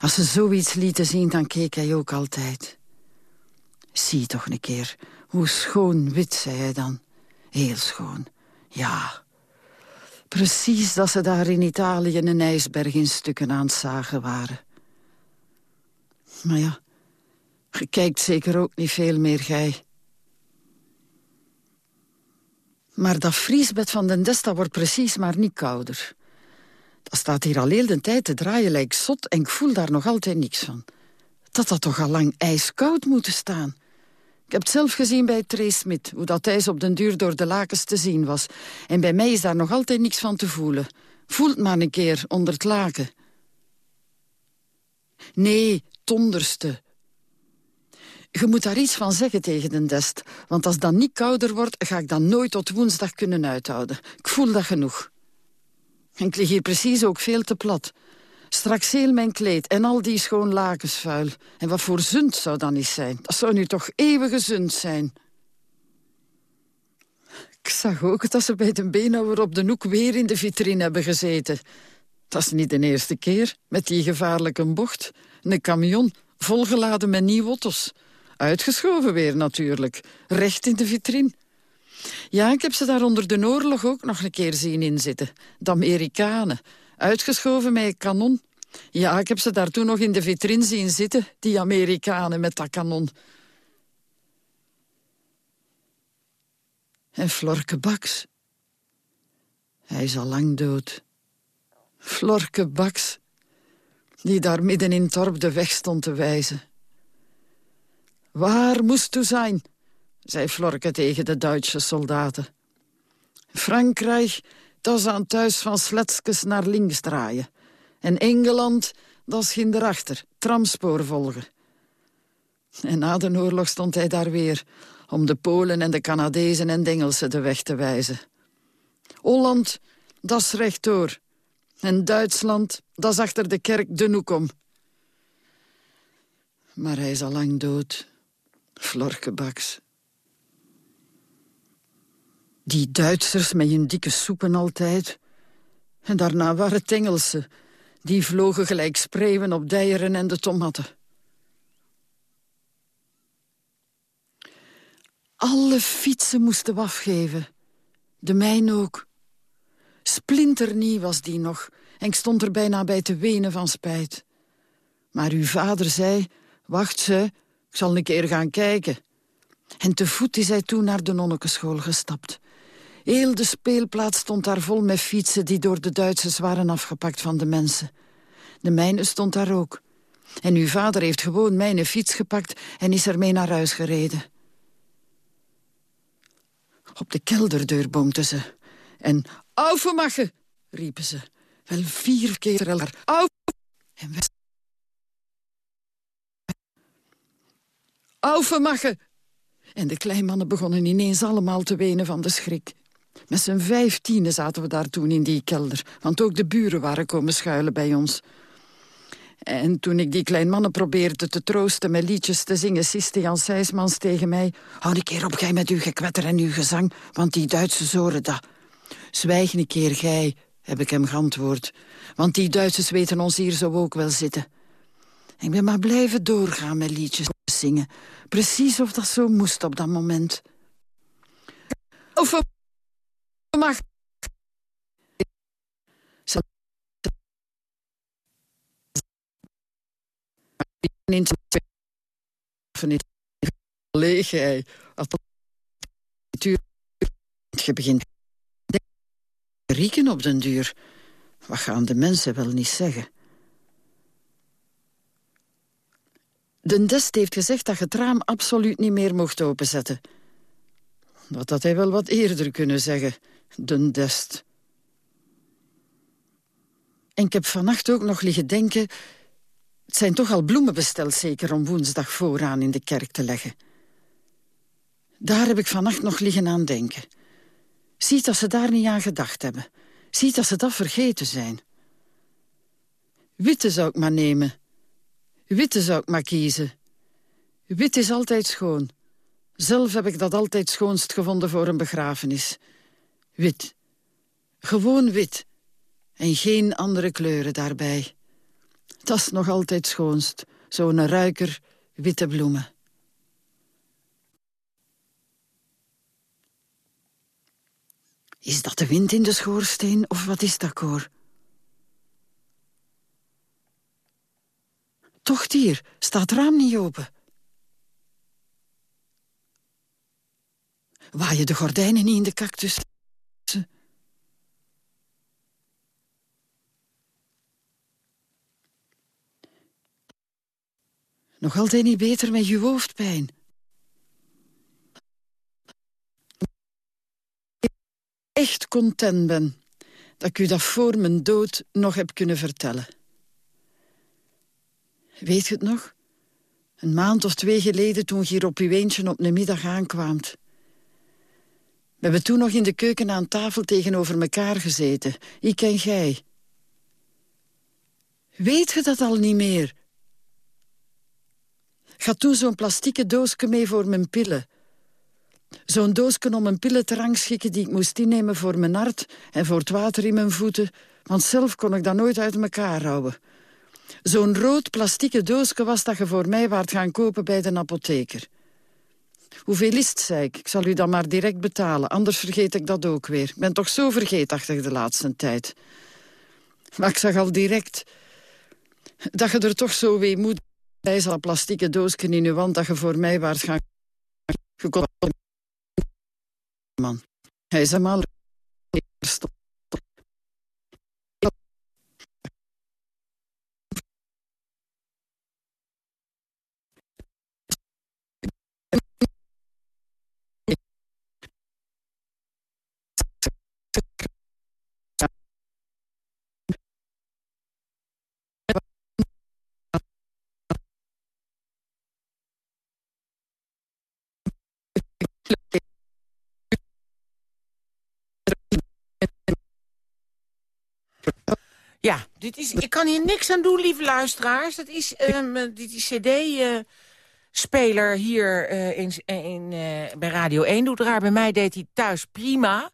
Als ze zoiets lieten zien, dan keek hij ook altijd. Zie toch een keer, hoe schoon wit, zei hij dan. Heel schoon, ja. Precies dat ze daar in Italië een ijsberg in stukken aan het zagen waren. Maar ja, je kijkt zeker ook niet veel meer, gij. Maar dat vriesbed van den Desta wordt precies maar niet kouder. Dat staat hier al heel de tijd te draaien lijkt zot en ik voel daar nog altijd niks van. Dat had toch al lang ijskoud moeten staan. Ik heb het zelf gezien bij Smit, hoe dat ijs op den duur door de lakens te zien was. En bij mij is daar nog altijd niks van te voelen. Voelt maar een keer onder het laken. Nee, tonderste. Je moet daar iets van zeggen tegen den dest. Want als dat niet kouder wordt, ga ik dat nooit tot woensdag kunnen uithouden. Ik voel dat genoeg. En ik lig hier precies ook veel te plat. Straks heel mijn kleed en al die schoon lakens vuil. En wat voor zund zou dat niet zijn? Dat zou nu toch eeuwige zund zijn. Ik zag ook dat ze bij de beenhouwer op de hoek weer in de vitrine hebben gezeten. Dat is niet de eerste keer, met die gevaarlijke bocht. Een camion, volgeladen met nieuwottos. Uitgeschoven weer natuurlijk, recht in de vitrine. Ja, ik heb ze daar onder de oorlog ook nog een keer zien inzitten. De Amerikanen. Uitgeschoven met een kanon. Ja, ik heb ze daar toen nog in de vitrine zien zitten, die Amerikanen met dat kanon. En Florke Baks. Hij is al lang dood. Florke Baks, die daar midden in Torp de weg stond te wijzen. Waar moest u zijn? zei Florke tegen de Duitse soldaten. Frankrijk, dat is aan thuis van Sletskes naar links draaien. En Engeland, dat is erachter, tramspoor volgen. En na de oorlog stond hij daar weer... om de Polen en de Canadezen en de Engelsen de weg te wijzen. Holland, dat is rechtdoor. En Duitsland, dat is achter de kerk de Noek om. Maar hij is al lang dood. Florkebaks. Die Duitsers met hun dikke soepen altijd. En daarna waren het Engelsen. Die vlogen gelijk spreeuwen op deieren en de tomaten. Alle fietsen moesten we. De mijne ook. Splinternieuw was die nog. En ik stond er bijna bij te wenen van spijt. Maar uw vader zei, wacht ze, ik zal een keer gaan kijken. En te voet is hij toen naar de nonnekeschool gestapt. Heel de speelplaats stond daar vol met fietsen... die door de Duitsers waren afgepakt van de mensen. De mijne stond daar ook. En uw vader heeft gewoon mijn fiets gepakt... en is ermee naar huis gereden. Op de kelderdeur boomden ze. En aufemachen, riepen ze. Wel vier keer elkaar. Auf! En. Aufemachen! En de kleinmannen begonnen ineens allemaal te wenen van de schrik. Met z'n vijftienen zaten we daar toen in die kelder. Want ook de buren waren komen schuilen bij ons. En toen ik die klein mannen probeerde te troosten met liedjes te zingen... siste Jan Sijsmans tegen mij... Hou een keer op, gij met uw gekwetter en uw gezang, want die Duitsers horen dat. Zwijg een keer, gij, heb ik hem geantwoord. Want die Duitsers weten ons hier zo ook wel zitten. Ik ben maar blijven doorgaan met liedjes zingen. Precies of dat zo moest op dat moment. Of mag... leeg hij. Je begint rieken op den duur. Wat gaan de mensen wel niet zeggen? Dest heeft gezegd dat je het raam absoluut niet meer mocht openzetten. Dat had hij wel wat eerder kunnen zeggen, de Dest. En ik heb vannacht ook nog liggen denken... het zijn toch al bloemen besteld zeker om woensdag vooraan in de kerk te leggen. Daar heb ik vannacht nog liggen aan denken. Ziet dat ze daar niet aan gedacht hebben. Ziet dat ze dat vergeten zijn. Witte zou ik maar nemen. Witte zou ik maar kiezen. Wit is altijd schoon. Zelf heb ik dat altijd schoonst gevonden voor een begrafenis. Wit. Gewoon wit. En geen andere kleuren daarbij. Dat is nog altijd schoonst. Zo'n ruiker witte bloemen. Is dat de wind in de schoorsteen of wat is dat, Koor? Toch hier, staat raam niet open. je de gordijnen niet in de cactus? Nog altijd niet beter met je hoofdpijn. Echt content ben dat ik u dat voor mijn dood nog heb kunnen vertellen. Weet je het nog? Een maand of twee geleden toen je hier op uw eentje op een middag aankwaamt. We hebben toen nog in de keuken aan tafel tegenover elkaar gezeten. Ik en jij. Weet je dat al niet meer? Ga toen zo'n plastieke doosje mee voor mijn pillen. Zo'n doosje om mijn pillen te rangschikken die ik moest innemen voor mijn hart... en voor het water in mijn voeten, want zelf kon ik dat nooit uit elkaar houden. Zo'n rood plastieke doosje was dat je voor mij waard gaan kopen bij de apotheker. Hoeveel is het, zei ik. Ik zal u dan maar direct betalen, anders vergeet ik dat ook weer. Ik ben toch zo vergeetachtig de laatste tijd. Maar ik zag al direct dat je er toch zo weemoedig bij zal plastieke doosje in uw wand dat je voor mij waard gaan... Man, hij is hem al... Ja, dit is, ik kan hier niks aan doen, lieve luisteraars. Dat is, um, dit is cd-speler hier uh, in, in, uh, bij Radio 1. Doet raar, bij mij deed hij thuis prima.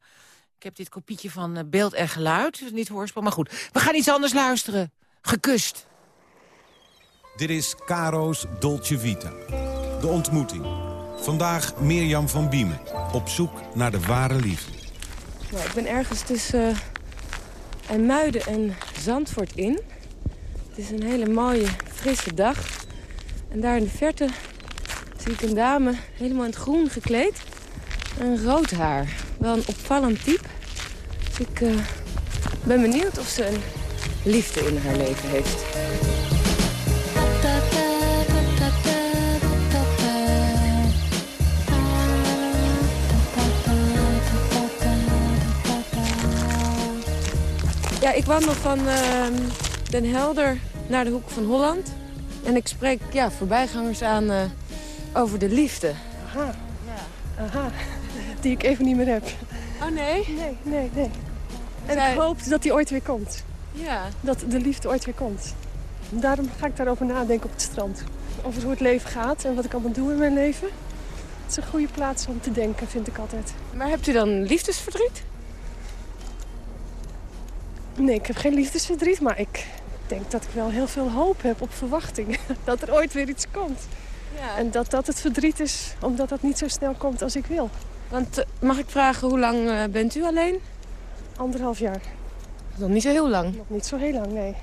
Ik heb dit kopietje van uh, beeld en geluid, niet hoorspel. Maar goed, we gaan iets anders luisteren. Gekust. Dit is Caro's Dolce Vita. De ontmoeting. Vandaag Mirjam van Biemen. Op zoek naar de ware liefde. Nou, ik ben ergens tussen en Muiden en Zandvoort in. Het is een hele mooie, frisse dag. En daar in de verte zie ik een dame helemaal in het groen gekleed. En rood haar. Wel een opvallend type. Dus ik uh, ben benieuwd of ze een liefde in haar leven heeft. Ja, ik wandel van uh, Den Helder naar de hoek van Holland. En ik spreek ja, voorbijgangers aan uh, over de liefde. Aha. Ja. Aha. Die ik even niet meer heb. Oh nee? Nee, nee, nee. En Zij... ik hoop dat die ooit weer komt. Ja. Dat de liefde ooit weer komt. Daarom ga ik daarover nadenken op het strand. Over hoe het leven gaat en wat ik allemaal doe in mijn leven. Het is een goede plaats om te denken, vind ik altijd. Maar hebt u dan liefdesverdriet? Nee, ik heb geen liefdesverdriet, maar ik denk dat ik wel heel veel hoop heb op verwachting. Dat er ooit weer iets komt. Ja. En dat dat het verdriet is, omdat dat niet zo snel komt als ik wil. Want eh, mag ik vragen, hoe lang uh, bent u alleen? Anderhalf jaar. Nog niet zo heel lang? Nog niet zo heel lang, nee.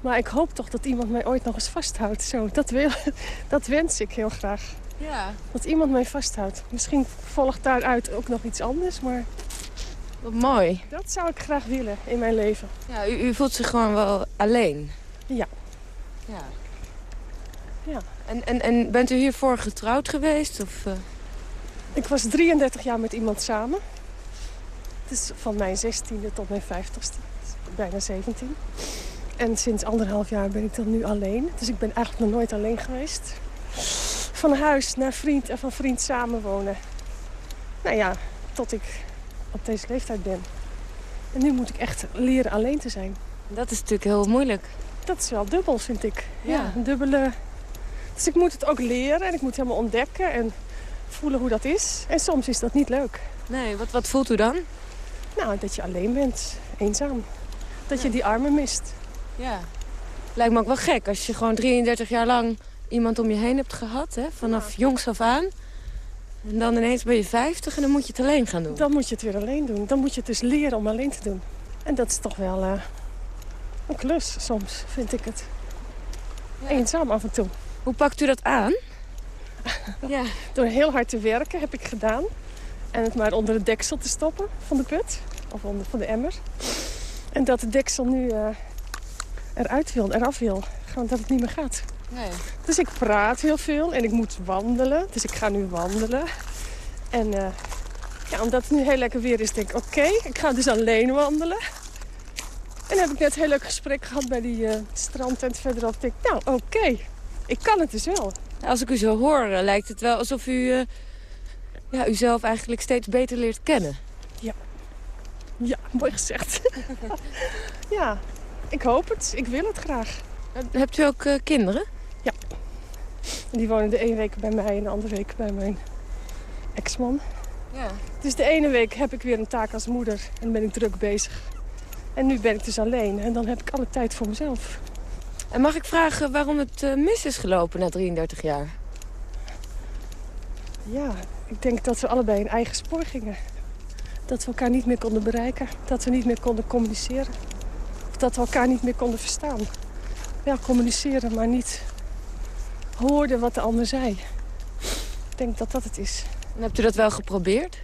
Maar ik hoop toch dat iemand mij ooit nog eens vasthoudt. Zo, dat, wil, dat wens ik heel graag. Ja. Dat iemand mij vasthoudt. Misschien volgt daaruit ook nog iets anders, maar wat mooi. Dat zou ik graag willen in mijn leven. Ja, u, u voelt zich gewoon wel alleen? Ja. Ja. ja. En, en, en bent u hiervoor getrouwd geweest? Of, uh... Ik was 33 jaar met iemand samen. Het is van mijn 16e tot mijn 50ste. Bijna 17. En sinds anderhalf jaar ben ik dan nu alleen. Dus ik ben eigenlijk nog nooit alleen geweest. Van huis naar vriend en van vriend samenwonen. Nou ja, tot ik op deze leeftijd ben. En nu moet ik echt leren alleen te zijn. Dat is natuurlijk heel moeilijk. Dat is wel dubbel, vind ik. Ja, een dubbele... Dus ik moet het ook leren en ik moet helemaal ontdekken en voelen hoe dat is. En soms is dat niet leuk. Nee, wat, wat voelt u dan? Nou, dat je alleen bent, eenzaam. Dat je die armen mist. Ja. Lijkt me ook wel gek als je gewoon 33 jaar lang iemand om je heen hebt gehad. Hè? Vanaf jongs af aan. En dan ineens ben je 50 en dan moet je het alleen gaan doen. Dan moet je het weer alleen doen. Dan moet je het dus leren om alleen te doen. En dat is toch wel eh, een klus soms, vind ik het. Eenzaam af en toe. Hoe pakt u dat aan? ja. Door heel hard te werken heb ik gedaan. En het maar onder het deksel te stoppen van de put. Of onder, van de emmer. En dat de deksel nu uh, eruit wil, eraf wil. Gewoon dat het niet meer gaat. Nee. Dus ik praat heel veel en ik moet wandelen. Dus ik ga nu wandelen. En uh, ja, omdat het nu heel lekker weer is, denk ik... oké, ik ga dus alleen wandelen. En dan heb ik net een heel leuk gesprek gehad bij die uh, strandtent verderop. Ik denk, nou, oké, ik kan het dus wel. Als ik u zo hoor, lijkt het wel alsof u uh, ja, uzelf eigenlijk steeds beter leert kennen. Ja, ja mooi gezegd. ja, ik hoop het. Ik wil het graag. Hebt u ook uh, kinderen? Die wonen de ene week bij mij en de andere week bij mijn ex-man. Ja. Dus de ene week heb ik weer een taak als moeder en ben ik druk bezig. En nu ben ik dus alleen en dan heb ik alle tijd voor mezelf. En mag ik vragen waarom het uh, mis is gelopen na 33 jaar? Ja, ik denk dat we allebei een eigen spoor gingen. Dat we elkaar niet meer konden bereiken. Dat we niet meer konden communiceren. Of dat we elkaar niet meer konden verstaan. Ja, communiceren, maar niet hoorden wat de ander zei. Ik denk dat dat het is. En hebt u dat wel geprobeerd?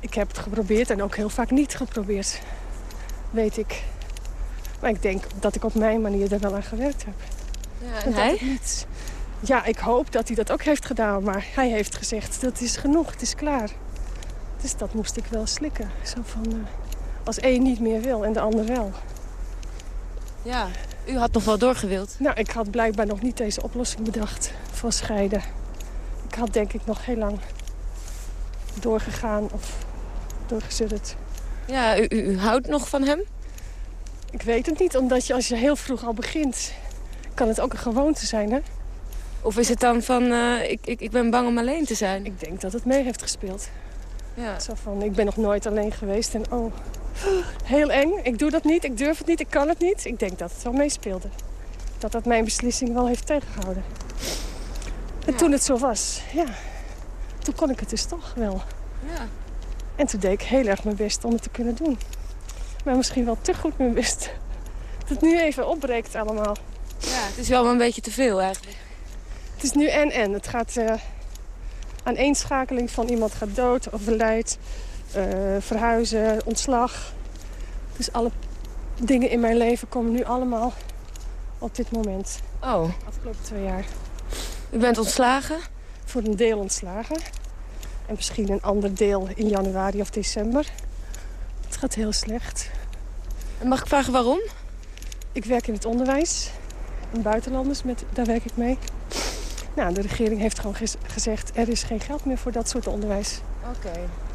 Ik heb het geprobeerd en ook heel vaak niet geprobeerd. Weet ik. Maar ik denk dat ik op mijn manier er wel aan gewerkt heb. Ja, en, en hij? Niet... Ja, ik hoop dat hij dat ook heeft gedaan. Maar hij heeft gezegd, dat is genoeg, het is klaar. Dus dat moest ik wel slikken. Zo van, uh, als één niet meer wil en de ander wel. Ja, u had nog wel doorgewild. Nou, ik had blijkbaar nog niet deze oplossing bedacht voor scheiden. Ik had denk ik nog heel lang doorgegaan of doorgezudderd. Ja, u, u, u houdt nog van hem? Ik weet het niet, omdat je als je heel vroeg al begint... kan het ook een gewoonte zijn, hè? Of is het dan van, uh, ik, ik, ik ben bang om alleen te zijn? Ik denk dat het mee heeft gespeeld. Ja. Zo van, ik ben nog nooit alleen geweest en oh, heel eng. Ik doe dat niet, ik durf het niet, ik kan het niet. Ik denk dat het wel meespeelde. Dat dat mijn beslissing wel heeft tegengehouden. En Ja. toen het zo was, ja, toen kon ik het dus toch wel. Ja. En toen deed ik heel erg mijn best om het te kunnen doen. Maar misschien wel te goed mijn best. Dat het nu even opbreekt allemaal. ja, het is wel een beetje te veel eigenlijk. Het is nu en-en. Het gaat uh, aaneenschakeling van iemand gaat dood, overlijdt, uh, verhuizen, ontslag. Dus alle dingen in mijn leven komen nu allemaal op dit moment. Oh, Afgelopen twee jaar. u bent ontslagen? Voor een deel ontslagen. En misschien een ander deel in januari of december. Het gaat heel slecht. En mag ik vragen waarom? Ik werk in het onderwijs. In buitenlanders, met, daar werk ik mee. Nou, de regering heeft gewoon gez- gezegd... er is geen geld meer voor dat soort onderwijs. Oké.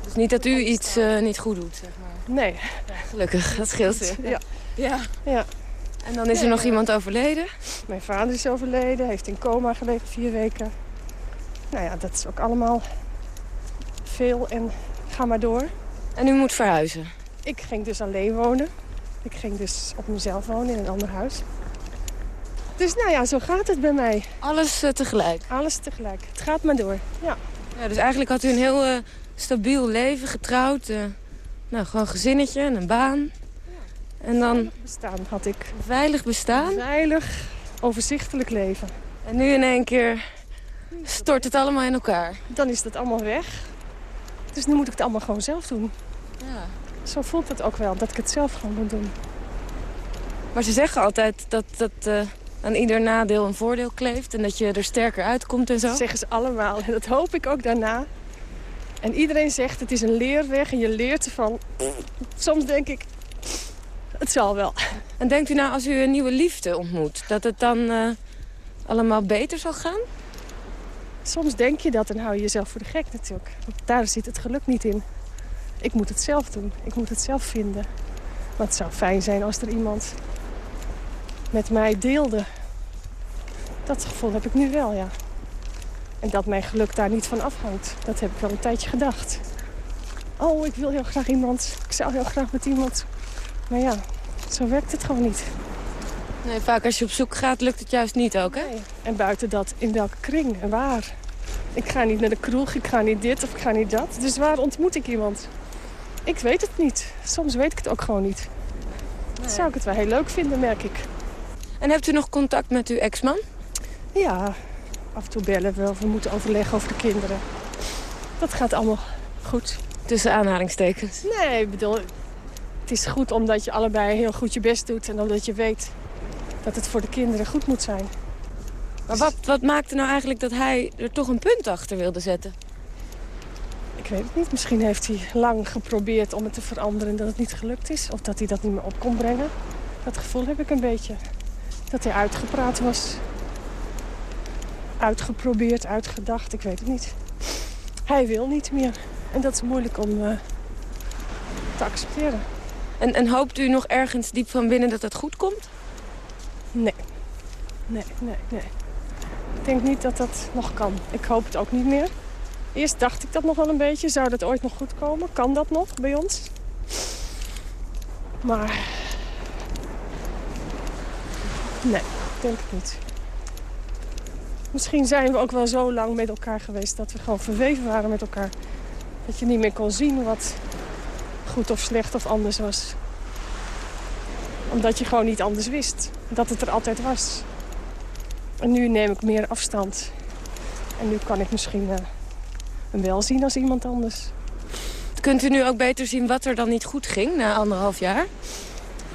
Dus niet dat u iets uh, niet goed doet, zeg maar. Nee. Ja, gelukkig, dat scheelt weer. Ja. Ja. ja. En dan is er nog iemand overleden? Mijn vader is overleden, heeft in coma gelegen vier weken. Nou ja, dat is ook allemaal veel en ga maar door. En u moet verhuizen? Ik ging dus alleen wonen. Ik ging dus op mezelf wonen in een ander huis. Dus nou ja, zo gaat het bij mij. Alles uh, tegelijk? Alles tegelijk. Het gaat maar door, ja. ja dus eigenlijk had u een heel uh, stabiel leven, getrouwd. Uh, nou, gewoon gezinnetje en een baan. En dan... Veilig bestaan had ik. Veilig bestaan? Veilig, overzichtelijk leven. En nu in één keer stort het allemaal in elkaar. Dan is dat allemaal weg. Dus nu moet ik het allemaal gewoon zelf doen. Ja. Zo voelt het ook wel, dat ik het zelf gewoon moet doen. Maar ze zeggen altijd dat, dat uh, aan ieder nadeel een voordeel kleeft... en dat je er sterker uitkomt en zo. Dat zeggen ze allemaal en dat hoop ik ook daarna. En iedereen zegt het is een leerweg en je leert ervan. Soms denk ik, het zal wel. En denkt u nou als u een nieuwe liefde ontmoet... dat het dan uh, allemaal beter zal gaan? Soms denk je dat en hou je jezelf voor de gek natuurlijk. Want daar zit het geluk niet in. Ik moet het zelf doen. Ik moet het zelf vinden. Maar het zou fijn zijn als er iemand met mij deelde. Dat gevoel heb ik nu wel, ja. En dat mijn geluk daar niet van afhangt. Dat heb ik wel een tijdje gedacht. Oh, ik wil heel graag iemand. Ik zou heel graag met iemand. Maar ja, zo werkt het gewoon niet. Nee, vaak als je op zoek gaat, lukt het juist niet ook, hè? Nee. En buiten dat, in welke kring en waar? Ik ga niet naar de kroeg, ik ga niet dit of ik ga niet dat. Dus waar ontmoet ik iemand? Ik weet het niet. Soms weet ik het ook gewoon niet. Dan zou ik het wel heel leuk vinden, merk ik. En hebt u nog contact met uw ex-man? Ja, af en toe bellen we of we moeten overleggen over de kinderen. Dat gaat allemaal goed. Tussen aanhalingstekens. Nee, ik bedoel, het is goed omdat je allebei heel goed je best doet... en omdat je weet dat het voor de kinderen goed moet zijn. Maar wat, wat maakte nou eigenlijk dat hij er toch een punt achter wilde zetten? Ik weet het niet. Misschien heeft hij lang geprobeerd om het te veranderen... en dat het niet gelukt is. Of dat hij dat niet meer op kon brengen. Dat gevoel heb ik een beetje. Dat hij uitgepraat was. Uitgeprobeerd, uitgedacht. Ik weet het niet. Hij wil niet meer. En dat is moeilijk om uh, te accepteren. En, en hoopt u nog ergens diep van binnen dat het goed komt? Nee. Nee, nee, nee. Ik denk niet dat dat nog kan. Ik hoop het ook niet meer. Eerst dacht ik dat nog wel een beetje. Zou dat ooit nog goed komen? Kan dat nog bij ons? Maar... Nee, ik denk het niet. Misschien zijn we ook wel zo lang met elkaar geweest... dat we gewoon verweven waren met elkaar. Dat je niet meer kon zien wat goed of slecht of anders was. Omdat je gewoon niet anders wist. Dat het er altijd was. En nu neem ik meer afstand. En nu kan ik misschien uh, hem wel zien als iemand anders. Kunt u nu ook beter zien wat er dan niet goed ging na anderhalf jaar?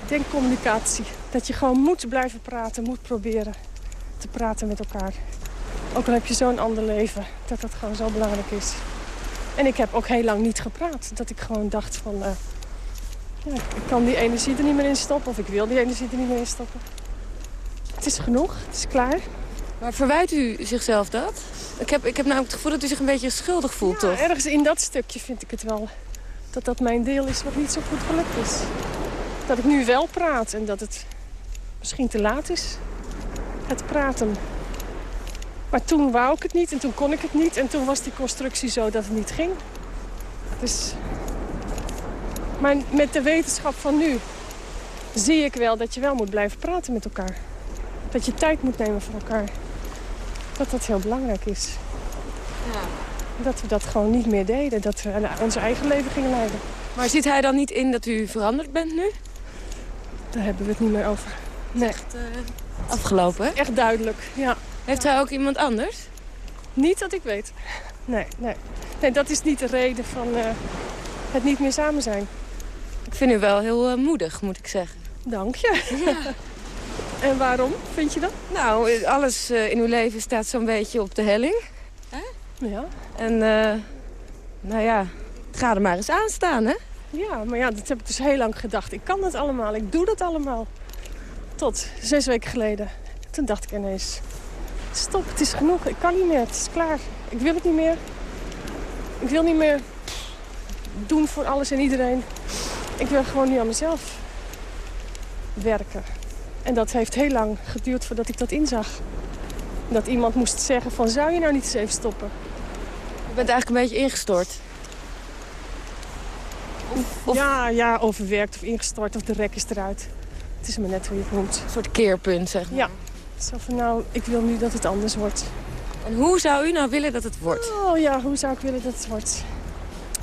Ik denk communicatie. Dat je gewoon moet blijven praten, moet proberen te praten met elkaar. Ook al heb je zo'n ander leven, dat dat gewoon zo belangrijk is. En ik heb ook heel lang niet gepraat. Dat ik gewoon dacht van... Uh, ja, ik kan die energie er niet meer in stoppen. Of ik wil die energie er niet meer in stoppen. Het is genoeg, het is klaar. Maar verwijt u zichzelf dat? Ik heb, ik heb namelijk het gevoel dat u zich een beetje schuldig voelt, ja, toch? ergens in dat stukje vind ik het wel. Dat dat mijn deel is wat niet zo goed gelukt is. Dat ik nu wel praat en dat het misschien te laat is. Het praten. Maar toen wou ik het niet en toen kon ik het niet. En toen was die constructie zo dat het niet ging. Dus... Maar met de wetenschap van nu zie ik wel dat je wel moet blijven praten met elkaar. Dat je tijd moet nemen voor elkaar. Dat dat heel belangrijk is. Ja. Dat we dat gewoon niet meer deden. Dat we ons eigen leven gingen leiden. Maar ziet hij dan niet in dat u veranderd bent nu? Daar hebben we het niet meer over. Nee. Echt uh, afgelopen, hè? Echt duidelijk, ja. Heeft hij ook iemand anders? Niet dat ik weet. Nee, nee. Nee, dat is niet de reden van uh, het niet meer samen zijn. Ik vind u wel heel uh, moedig, moet ik zeggen. Dank je. Ja. en waarom, vind je dat? Nou, alles uh, in uw leven staat zo'n beetje op de helling. Hè? Ja. En, nou ja, ga er maar eens aan staan, hè? Ja, maar ja, dat heb ik dus heel lang gedacht. Ik kan dat allemaal, ik doe dat allemaal. Tot zes weken geleden. Toen dacht ik ineens, stop, het is genoeg. Ik kan niet meer, het is klaar. Ik wil het niet meer. Ik wil niet meer doen voor alles en iedereen. Ik wil gewoon nu aan mezelf werken. En dat heeft heel lang geduurd voordat ik dat inzag. Dat iemand moest zeggen van, zou je nou niet eens even stoppen? Je bent eigenlijk een beetje ingestort. Of, of... Ja, ja, overwerkt of ingestort of de rek is eruit. Het is maar net hoe je het noemt. Een soort keerpunt, zeg maar. Ja. Zo van, nou, ik wil nu dat het anders wordt. En hoe zou u nou willen dat het wordt? Oh ja, hoe zou ik willen dat het wordt?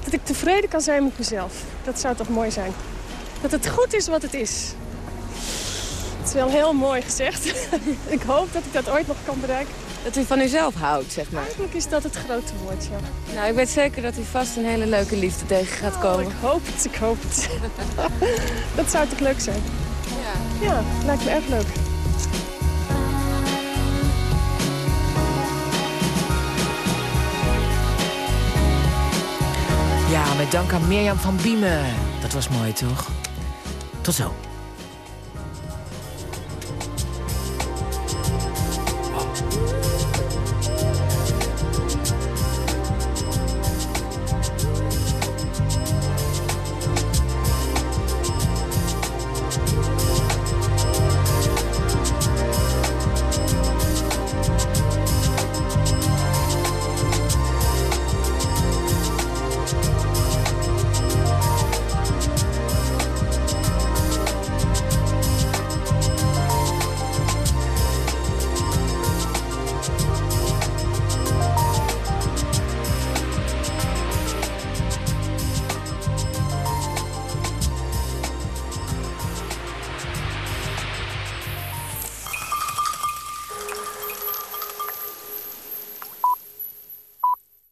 Dat ik tevreden kan zijn met mezelf. Dat zou toch mooi zijn. Dat het goed is wat het is. Het is wel heel mooi gezegd. ik hoop dat ik dat ooit nog kan bereiken. Dat u van uzelf houdt, zeg maar. Eigenlijk is dat het grote woord, ja. Nou, ik weet zeker dat u vast een hele leuke liefde tegen gaat komen. Oh, ik hoop het, ik hoop het. dat zou toch leuk zijn? Ja. Ja, lijkt me erg leuk. Ja, met dank aan Mirjam van Biemen. Dat was mooi, toch? Tot zo.